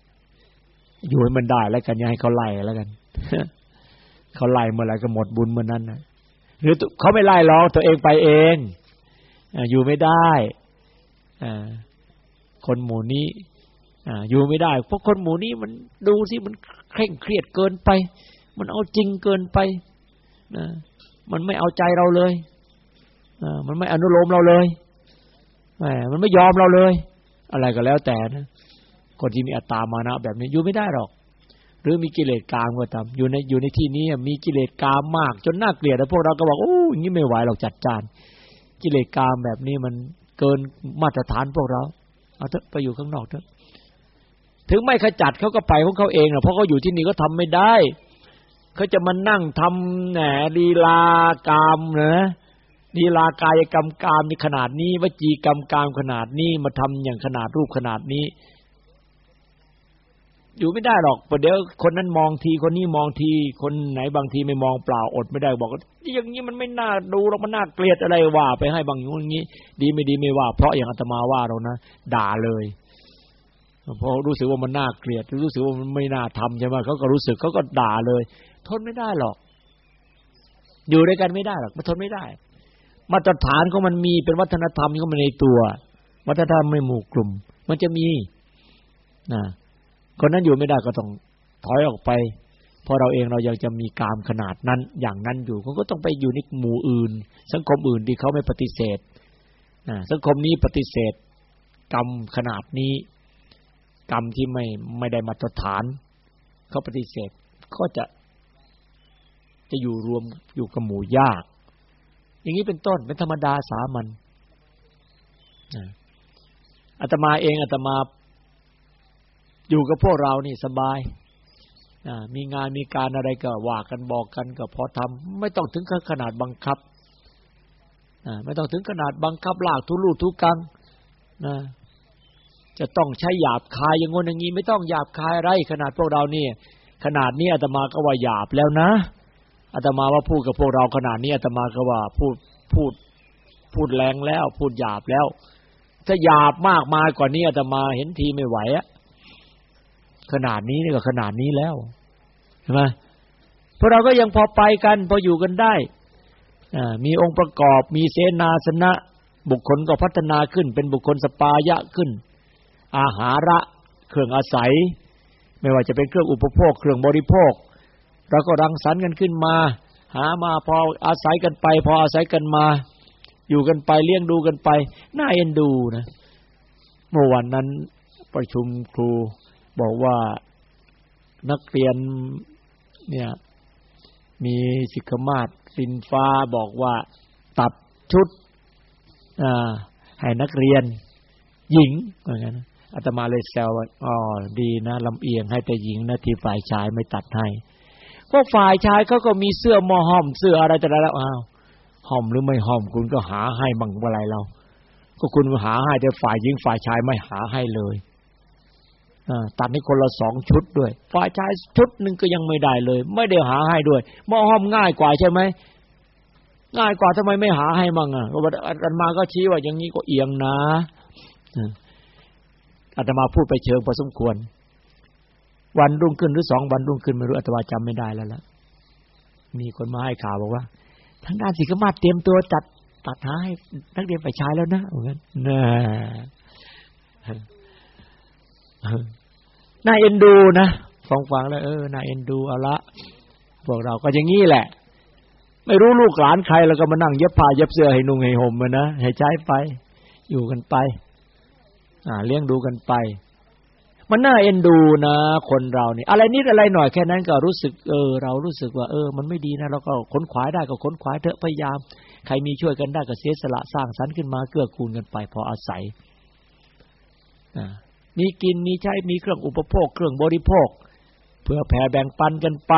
อยู่ให้มันได้แล้วกันอย่าให้เขาไล่แล้วกันเขาไล่เมื่อไหร่ก็หมดบุญเมื่อนั้นนะหรือเขาไม่ไล่หรอกตัวเองไปเองอยู่ไม่ได้คนหมู่นี้อยู่ไม่ได้ เพราะคนหมู่นี้มันดูสิมันเคร่งเครียดเกินไป มันเอาจริงเกินไปนะมันไม่เอาใจเราเลยมันไม่อนุโลมเราเลยแหมมันไม่ยอมเราเลย อะไรก็แล้วแต่นะคนที่มีอัตตามานะ แบบนี้อยู่ไม่ได้หรอก หรือมีกิเลสกามก็ตามอยู่ในอยู่ในที่นี้มีกิเลสกามมาก จนน่าเกลียดแล้วพวกเราก็บอกโอ้ยงี้ไม่ไหวหรอกจัดจานกิเลสกามแบบนี้มันเกินมาตรฐานพวกเราเอาเถอะไปอยู่ข้างนอกเถอะถึงไม่ขจัดเขาก็ไปของเขาเองนะเพราะเขาอยู่ที่นี่ก็ทำไม่ได้ เขาจะมานั่งทำแหนลีลากามนะลีลากายกรรมกามในขนาดนี้วจีกรรมกามขนาดนี้มาทำอย่างขนาดรูปขนาดนี้ อยู่ไม่ได้หรอกประเดี๋ยวคนนั้นมองทีคนนี้มองที คนไหนบางทีไม่มองเปล่าอดไม่ได้บอกอย่างนี้มันไม่น่าดูหรอกมันน่าเกลียดอะไรว่า ไปให้บางอย่างนี้ ดีไม่ดีไม่ว่า เพราะอย่างอาตมาว่าเรานะด่าเลย พราะรู้สึกว่ามันน่าเกลียดรู้สึกว่ามันไม่น่าทำใช่ไหมเขาก็รู้สึกเขาก็ด่าเลย ทนไม่ได้หรอก อยู่ด้วยกันไม่ได้หรอกมันทนไม่ได้ มาตรฐานของมันมีเป็นวัฒนธรรมของมันในตัว วัฒนธรรมในหมู่กลุ่ม มันจะมีนะคนนั้นอยู่ไม่ได้ก็ต้องถอยออกไปเพราะเราเองเรายังจะมีกามขนาดนั้น อย่างนั้นอยู่เขาก็ต้องไปอยู่ในหมู่อื่น สังคมอื่นที่เขาไม่ปฏิเสธสังคมนี้ปฏิเสธ กรรมขนาดนี้ กรรมที่ไม่ไม่ได้มาตรฐาน เขาปฏิเสธก็จะจะอยู่รวมอยู่กับหมู่ยาก อย่างนี้เป็นต้นเป็นธรรมดาสามัญอาตมาเองอาตมาอยู่กับพวกเรานี่สบายมีงานมีการอะไรก็ว่ากันบอกกันก็พอทำไม่ต้องถึงขนาดบังคับไม่ต้องถึงขนาดบังคับลากทุลูทุกังนะ จะต้องใช้หยาบคายอย่างงนอย่างนี้ไม่ต้องหยาบคายไรขนาดพวกเรานี่ขนาดนี้อาตมาก็ว่าหยาบแล้วนะอาตมาว่าพูดกับพวกเราขนาดนี้อาตมาก็ว่าพูดพูดพูดแรงแล้ว พูดหยาบแล้ว ถ้าหยาบมากมายกว่านี้อาตมาเห็นทีไม่ไหวอะขนาดนี้นี่ก็ขนาดนี้แล้วใช่ไหมพวกเราก็ยังพอไปกัน พออยู่กันได้มีองค์ประกอบมีเสนาสนะ บุคคลก็พัฒนาขึ้น เป็นบุคคลสปายะขึ้น อาหาระเครื่องอาศัย ไม่ว่าจะเป็นเครื่องอุปโภค เครื่องบริโภคเราก็รังสรรค์กันขึ้นมา หามาพออาศัยกันไป พออาศัยกันมา อยู่กันไปเลี้ยงดูกันไปน่าเอ็นดูนะเมื่อวันนั้นประชุมครูบอกว่านักเรียนเนี่ยมีสิกขมาศสินฟ้าบอกว่าตัดชุดให้นักเรียน หญิงเหมือนกัน อาตมาเลยแซวว่าอ๋อดีนะลำเอียงให้แต่หญิงนะที่ฝ่ายชายไม่ตัดให้เพราะฝ่ายชายเขาก็มีเสื้อมอห้อม เสื้ออะไรแต่ละแล้วอ้าวห้อมหรือไม่ห้อมคุณก็หาให้บังอะไรเรา ก็คุณหาให้แต่ฝ่ายหญิงฝ่ายชายไม่หาให้เลยตัดให้คนละสองชุดด้วย ฝ่ายชายชุดหนึ่งก็ยังไม่ได้เลย ไม่ได้หาให้ด้วยมอห้อมง่ายกว่าใช่ไหมง่ายกว่าทำไมไม่หาให้มั่งอะอันมาก็ชี้ว่าอย่างนี้ก็เอียงนะ อาตมาพูดไปเชิงพอสมควร วันรุ่งขึ้นหรือสองวันรุ่งขึ้นไม่รู้อาตมาจำไม่ได้แล้วล่ะมีคนมาให้ข่าวบอกว่าทางด้านศิกมาเตรียมตัวจัดตัดหาให้นักเรียนไปชายแล้วนะเหมือนกันน่าน่าเอ็นดูนะฟังฟังแล้วเออน่าเอ็นดูเอาละพวกเราก็อย่างนี้แหละ ไม่รู้ลูกหลานใครแล้วก็มานั่งเย็บผ้าเย็บเสื้อให้นุ่งให้ห่มมันนะให้ใช้ไป อยู่กันไป เลี้ยงดูกันไป มันน่าเอ็นดูนะคนเรานี่อะไรนิดอะไรหน่อยแค่นั้นก็รู้สึกเออ เรารู้สึกว่าเออ มันไม่ดีนะเราก็ขนขวายได้ก็ขนขวายเถอะพยายาม ใครมีช่วยกันได้ก็เสียสละสร้างสรรค์ขึ้นมาเกื้อกูลกันไป พออาศัยมีกินมีใช้มีเครื่องอุปโภค เครื่องบริโภค เพื่อแผ่แบ่งปันกันไป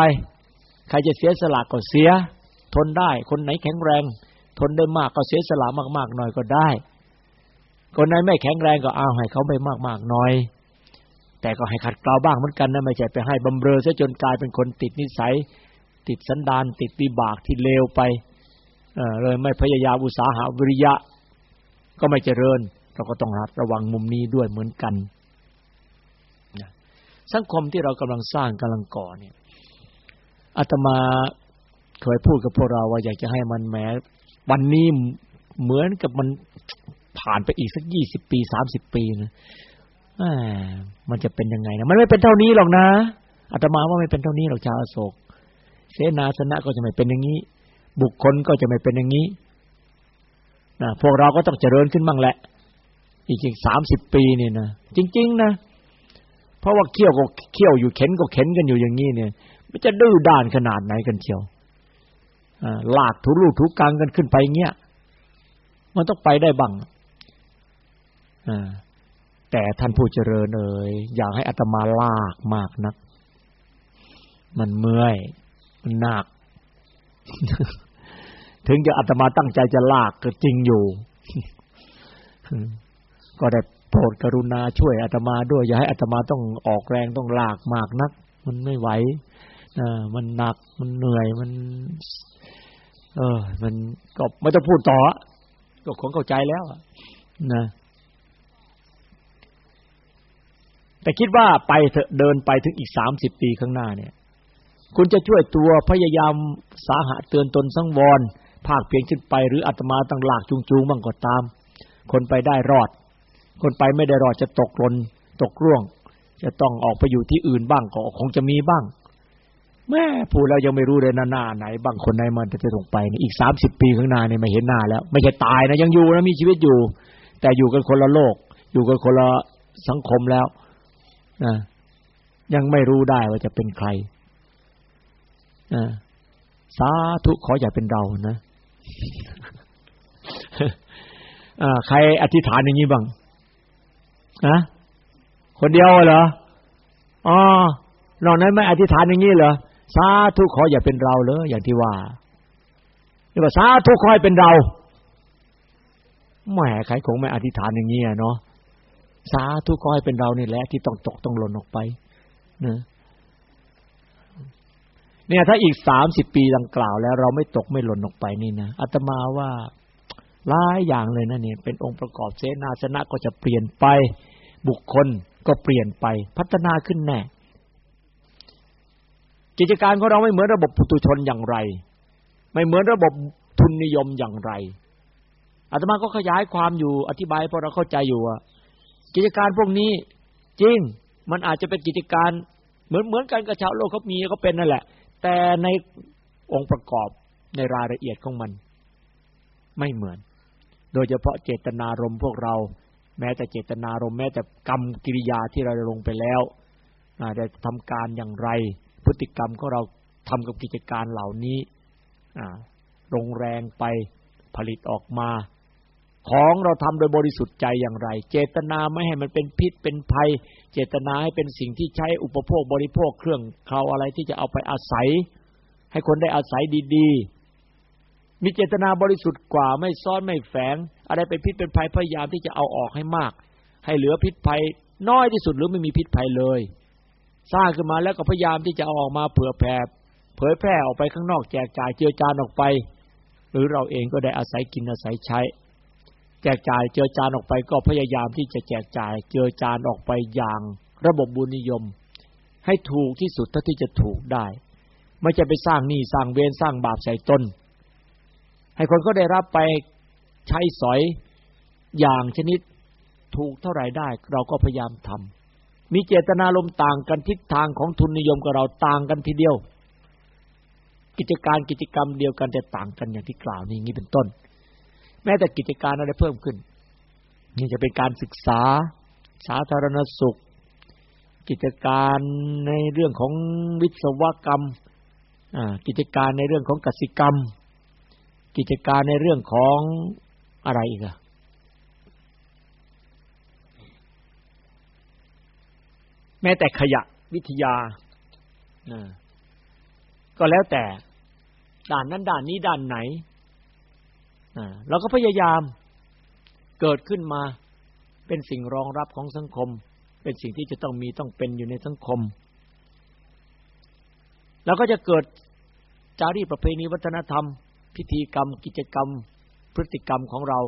ใครจะเสียสละก็เสีย ทนได้ คนไหนแข็งแรง ทนได้มากก็เสียสละมากๆหน่อยก็ได้ คนไหนไม่แข็งแรงก็เอาให้เขาไปมากๆหน่อย แต่ก็ให้ขัดเกลาบ้างเหมือนกันนะไม่ใช่ไปให้บำเรอซะจนกลายเป็นคนติดนิสัย ติดสันดานติดวิบากที่เลวไปเเลยไม่พยายามอุตสาหะวิริยะ ก็ไม่เจริญ เราก็ต้องระวังมุมนี้ด้วยเหมือนกันสังคมที่เรากำลังสร้างกำลังก่อเนี่ยอาตมาเคยพูดกับพวกเราว่าอยากจะให้มันแหมวันนี้เหมือนกับมัน ผ่านไปอีกสักยี่สิบปีสามสิบปีนะมันจะเป็นยังไงนะมันไม่เป็นเท่านี้หรอกนะอาตมาว่าไม่เป็นเท่านี้หรอกชาวโศก เสนาสนะก็จะไม่เป็นอย่างนี้ บุคคลก็จะไม่เป็นอย่างนี้นะพวกเราก็ต้องเจริญขึ้นบ้างแหละ อีกอีกสามสิบปีเนี่ยนะจริง ๆ นะเพราะว่าเคี่ยวก็เคี่ยวอยู่เข็นก็เข็นกันอยู่อย่างนี้เนี่ย มันจะดื้อด้านขนาดไหนกันเชียวลากทุลูทุกังกันขึ้นไปเงี้ยมันต้องไปได้บ้าง แต่ท่านผู้เจริญเอ่ยอยากให้อัตมาลากมากนัก มันเมื่อยมันหนัก ถึงจะอาตมาตั้งใจจะลากก็จริงอยู่ ก็ได้โปรดกรุณาช่วยอาตมาด้วย อย่าให้อาตมาต้องออกแรงต้องลากมากนัก มันไม่ไหวมันหนักมันเหนื่อยมัน เออ มันก็ไม่ต้องพูดต่อก็คงเข้าใจแล้วนะ แต่คิดว่าไปเถอะเดินไปถึงอีกสามสิบปีข้างหน้าเนี่ย คุณจะช่วยตัวพยายามสาหะเตือนตนสังวรภาคเพียงขึ้นไปหรืออาตมาตั้งหลากจูงจูงบ้างก็ตาม คนไปได้รอด คนไปไม่ได้รอดจะตกหล่นตกร่วง จะต้องออกไปอยู่ที่อื่นบ้างก็คงจะมีบ้างแม่พูดแล้วยังไม่รู้เลยหน้านาไหนบางคนไหนมันจะตรงไปนี่อีกสามสิบปีข้างหน้านี่ไม่เห็นหน้าแล้ว ไม่ใช่ตายนะยังอยู่นะมีชีวิตอยู่ แต่อยู่กันคนละโลก อยู่กันคนละสังคมแล้ว นะยังไม่รู้ได้ว่าจะเป็นใครสาธุขออย่าเป็นเรานะใครอธิษฐานอย่างนี้บ้างนะคนเดียวเหรออ๋อนอกนั้นไม่อธิษฐานอย่างนี้เหรอสาธุขออย่าเป็นเราเลยอย่างที่ว่าเรียกว่าสาธุขอให้เป็นเราแหมใครคงไม่อธิษฐานอย่างนี้เนาะ สาธุขอให้เป็นเรานี่แหละที่ต้องตกต้องหล่นออกไปนะเนี่ยถ้าอีกสามสิบปีดังกล่าวแล้วเราไม่ตกไม่หล่นออกไปนี่นะอาตมาว่าหลายอย่างเลยนะเนี่ยเป็นองค์ประกอบเสนาสนะก็จะเปลี่ยนไป บุคคลก็เปลี่ยนไป พัฒนาขึ้นแน่ กิจการของเราไม่เหมือนระบบปุตุชนอย่างไร ไม่เหมือนระบบทุนนิยมอย่างไรอาตมาก็ขยายความอยู่อธิบายพอเราเข้าใจอยู่ว่า กิจการพวกนี้จริง มันอาจจะเป็นกิจการ เหมือนเหมือนกันกับชาวโลกเขามีเขาเป็นนั่นแหละ แต่ในองค์ประกอบในรายละเอียดของมัน ไม่เหมือน โดยเฉพาะเจตนารมณ์พวกเรา แม้แต่เจตนารมณ์แม้แต่กรรมกิริยาที่เราลงไปแล้วจะทำการอย่างไร พฤติกรรมของเราทำกับกิจการเหล่านี้ลงแรงไปผลิตออกมา ของเราทำโดยบริสุทธิ์ใจอย่างไร เจตนาไม่ให้มันเป็นพิษเป็นภัย เจตนาให้เป็นสิ่งที่ใช้อุปโภคบริโภคเครื่องเขาอะไรที่จะเอาไปอาศัย ให้คนได้อาศัยดีๆ มีเจตนาบริสุทธิ์กว่าไม่ซ้อนไม่แฝง อะไรเป็นพิษเป็นภัยพยายามที่จะเอาออกให้มาก ให้เหลือพิษภัยน้อยที่สุดหรือไม่มีพิษภัยเลย สร้างขึ้นมาแล้วก็พยายามที่จะเอาออกมาเผื่อแผ่เผยแพร่ออกไปข้างนอกแจกจ่ายเจือจานออกไป หรือเราเองก็ได้อาศัยกินอาศัยใช้ แจกจ่ายเจอจานออกไปก็พยายามที่จะแจกจ่ายเจอจานออกไปอย่างระบบบุญนิยม ให้ถูกที่สุดเท่าที่จะถูกได้ ไม่จะไปสร้างหนี้สร้างเวรสร้างบาปใส่ตนให้คนก็ได้รับไปใช้สอยอย่างชนิดถูกเท่าไหร่ได้ เราก็พยายามทำมีเจตนาลมต่างกันทิศทางของทุนนิยมกับเราต่างกันทีเดียว กิจการกิจกรรมเดียวกันแต่ต่างกันอย่างที่กล่าวนี้นี้เป็นต้น แม้แต่กิจการอะไรเพิ่มขึ้น นี่จะเป็นการศึกษา สาธารณสุข กิจการในเรื่องของวิศวกรรมกิจการในเรื่องของกสิกรรม กิจการในเรื่องของอะไรอีกอะแม้แต่ขยะวิทยาก็แล้วแต่ ด่านนั้นด่านนี้ด่านไหน เราก็พยายามเกิดขึ้นมาเป็นสิ่งรองรับของสังคม เป็นสิ่งที่จะต้องมีต้องเป็นอยู่ในสังคมแล้วก็จะเกิดจารีตประเพณีวัฒนธรรม พิธีกรรม กิจกรรม พฤติกรรมของเรา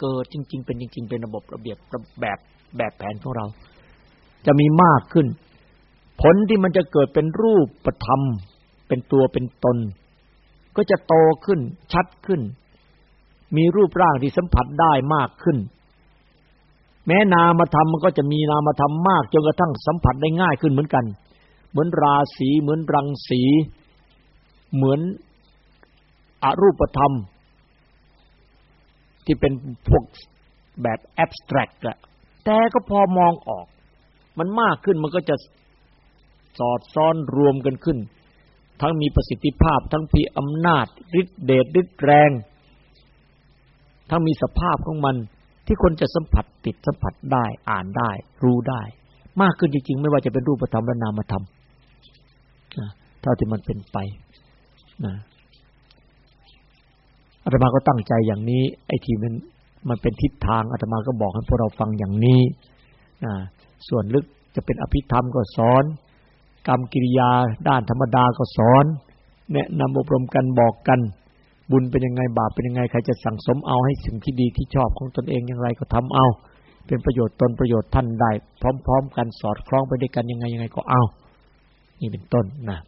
เกิดจริง ๆ เป็นจริง ๆ เป็นระบบระเบียบแบบแบบแผนของเรา จะมีมากขึ้น ผลที่มันจะเกิดเป็นรูปประธรรม เป็นตัวเป็นตน ก็จะโตขึ้นชัดขึ้น มีรูปร่างที่สัมผัสได้มากขึ้น แม้นามธรรมมันก็จะมีนามธรรมมากจนกระทั่งสัมผัสได้ง่ายขึ้นเหมือนกัน เหมือนราศีเหมือนรังสี เหมือนอรูปธรรม ที่เป็นพวกแบบแอบสแตรกอะแต่ก็พอมองออก มันมากขึ้นมันก็จะสอดซ้อนรวมกันขึ้น ทั้งมีประสิทธิภาพทั้งมีอำนาจฤทธิเดชฤทธิแรง ทั้งมีสภาพของมันที่คนจะสัมผัสติดสัมผัสได้อ่านได้ รู้ได้ มากขึ้นจริงๆ ไม่ว่าจะเป็นรูปธรรมและนามธรรมนะเท่าที่มันเป็นไปนะอาตมาก็ตั้งใจอย่างนี้ ไอ้ที่มันมันเป็นทิศทางอาตมาก็บอกให้พวกเราฟังอย่างนี้นะส่วนลึกจะเป็นอภิธรรมก็สอน กรรมกิริยาด้านธรรมดาก็สอน แนะนำอบรมกันบอกกัน บุญเป็นยังไงบาปเป็นยังไงใครจะสั่งสมเอาให้สิ่งที่ดีที่ชอบของตนเองอย่างไรก็ทำเอา เป็นประโยชน์ตนประโยชน์ท่านได้ พร้อม ๆ กันสอดคล้องไปด้วยกันยังไงยังไงก็เอา นี่เป็นต้นนะ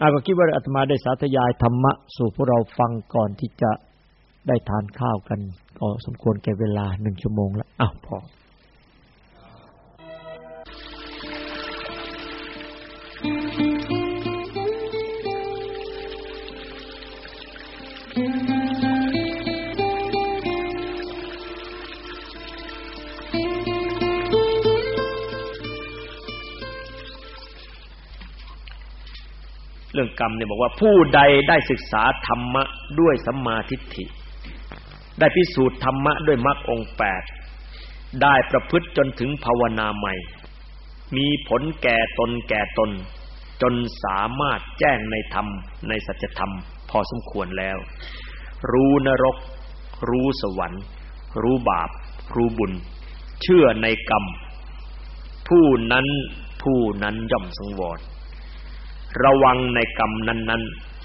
อาก็คิดว่าอาตมาได้สาธยายธรรมะสู่พวกเราฟังก่อนที่จะได้ทานข้าวกัน ก็สมควรแก่เวลาหนึ่งชั่วโมงแล้วอ้าวพอ เรื่องกรรมเนี่ยบอกว่าผู้ใดได้ศึกษาธรรมะด้วยสัมมาทิฏฐิ ได้พิสูจน์ธรรมะด้วยมรรคองแปดได้ประพฤติจนถึงภาวนาใหม่ มีผลแก่ตนแก่ตน จนสามารถแจ้งในธรรมในสัจธรรม พอสมควรแล้ว รู้นรก รู้สวรรค์ รู้บาป รู้บุญ เชื่อในกรรม ผู้นั้นผู้นั้นย่อมสังวร ระวังในกรรมนั้น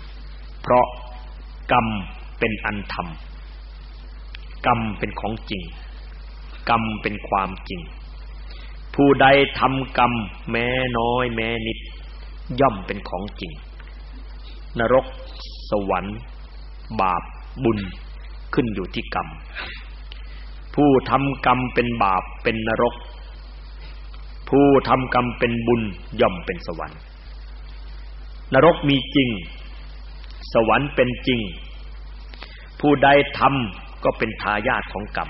ๆ เพราะกรรมเป็นอันธรรม กรรมเป็นของจริง กรรมเป็นความจริง ผู้ใดทำกรรม แม้น้อยแม้นิด ย่อมเป็นของจริง นรก สวรรค์ บาปบุญขึ้นอยู่ที่กรรม ผู้ทำกรรมเป็นบาปเป็นนรก ผู้ทำกรรมเป็นบุญย่อมเป็นสวรรค์ นรกมีจริง สวรรค์เป็นจริง ผู้ใดทำก็เป็นทายาทของกรรม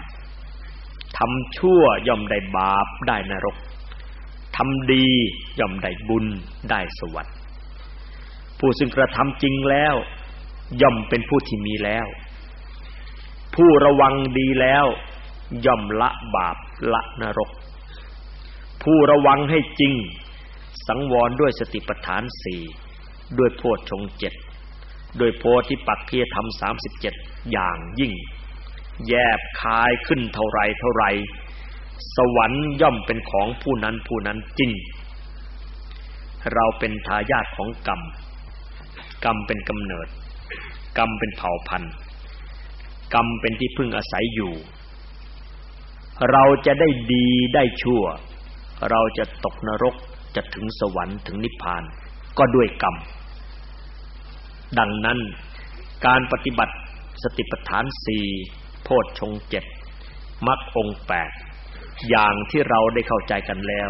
ทำชั่วย่อมได้บาปได้นรกทำดีย่อมได้บุญได้สวรรค์ ผู้ซึ่งกระทำจริงแล้ว ย่อมเป็นผู้ที่มีแล้ว ผู้ระวังดีแล้ว ย่อมละบาปละนรก ผู้ระวังให้จริง สังวรด้วยสติปัฏฐานสี่ ด้วยโพชฌงเจ็ดด้วยโพธิปักเพียธรรมสามสิบเจ็ดอย่างยิ่ง แยบคายขึ้นเท่าไรเท่าไร สวรรค์ย่อมเป็นของผู้นั้นผู้นั้นจริง เราเป็นทายาทของกรรม กรรมเป็นกำเนิด กรรมเป็นเผ่าพันธุ์ กรรมเป็นที่พึ่งอาศัยอยู่ เราจะได้ดีได้ชั่ว เราจะตกนรกจะถึงสวรรค์ถึงนิพพานก็ด้วยกรรม ดังนั้นการปฏิบัติสติปัฏฐานสี่โพชฌงเจ็ดมรรคองแปดอย่างที่เราได้เข้าใจกันแล้ว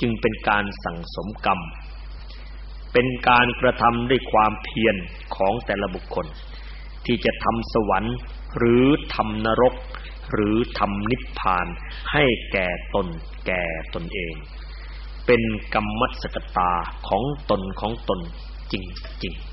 จึงเป็นการสั่งสมกรรม เป็นการกระทำด้วยความเพียรของแต่ละบุคคล ที่จะทำสวรรค์หรือทำนรก หรือทำนิพพานให้แก่ตนแก่ตนเอง เป็นกรรมมัสกตาของตนของตนจริงๆ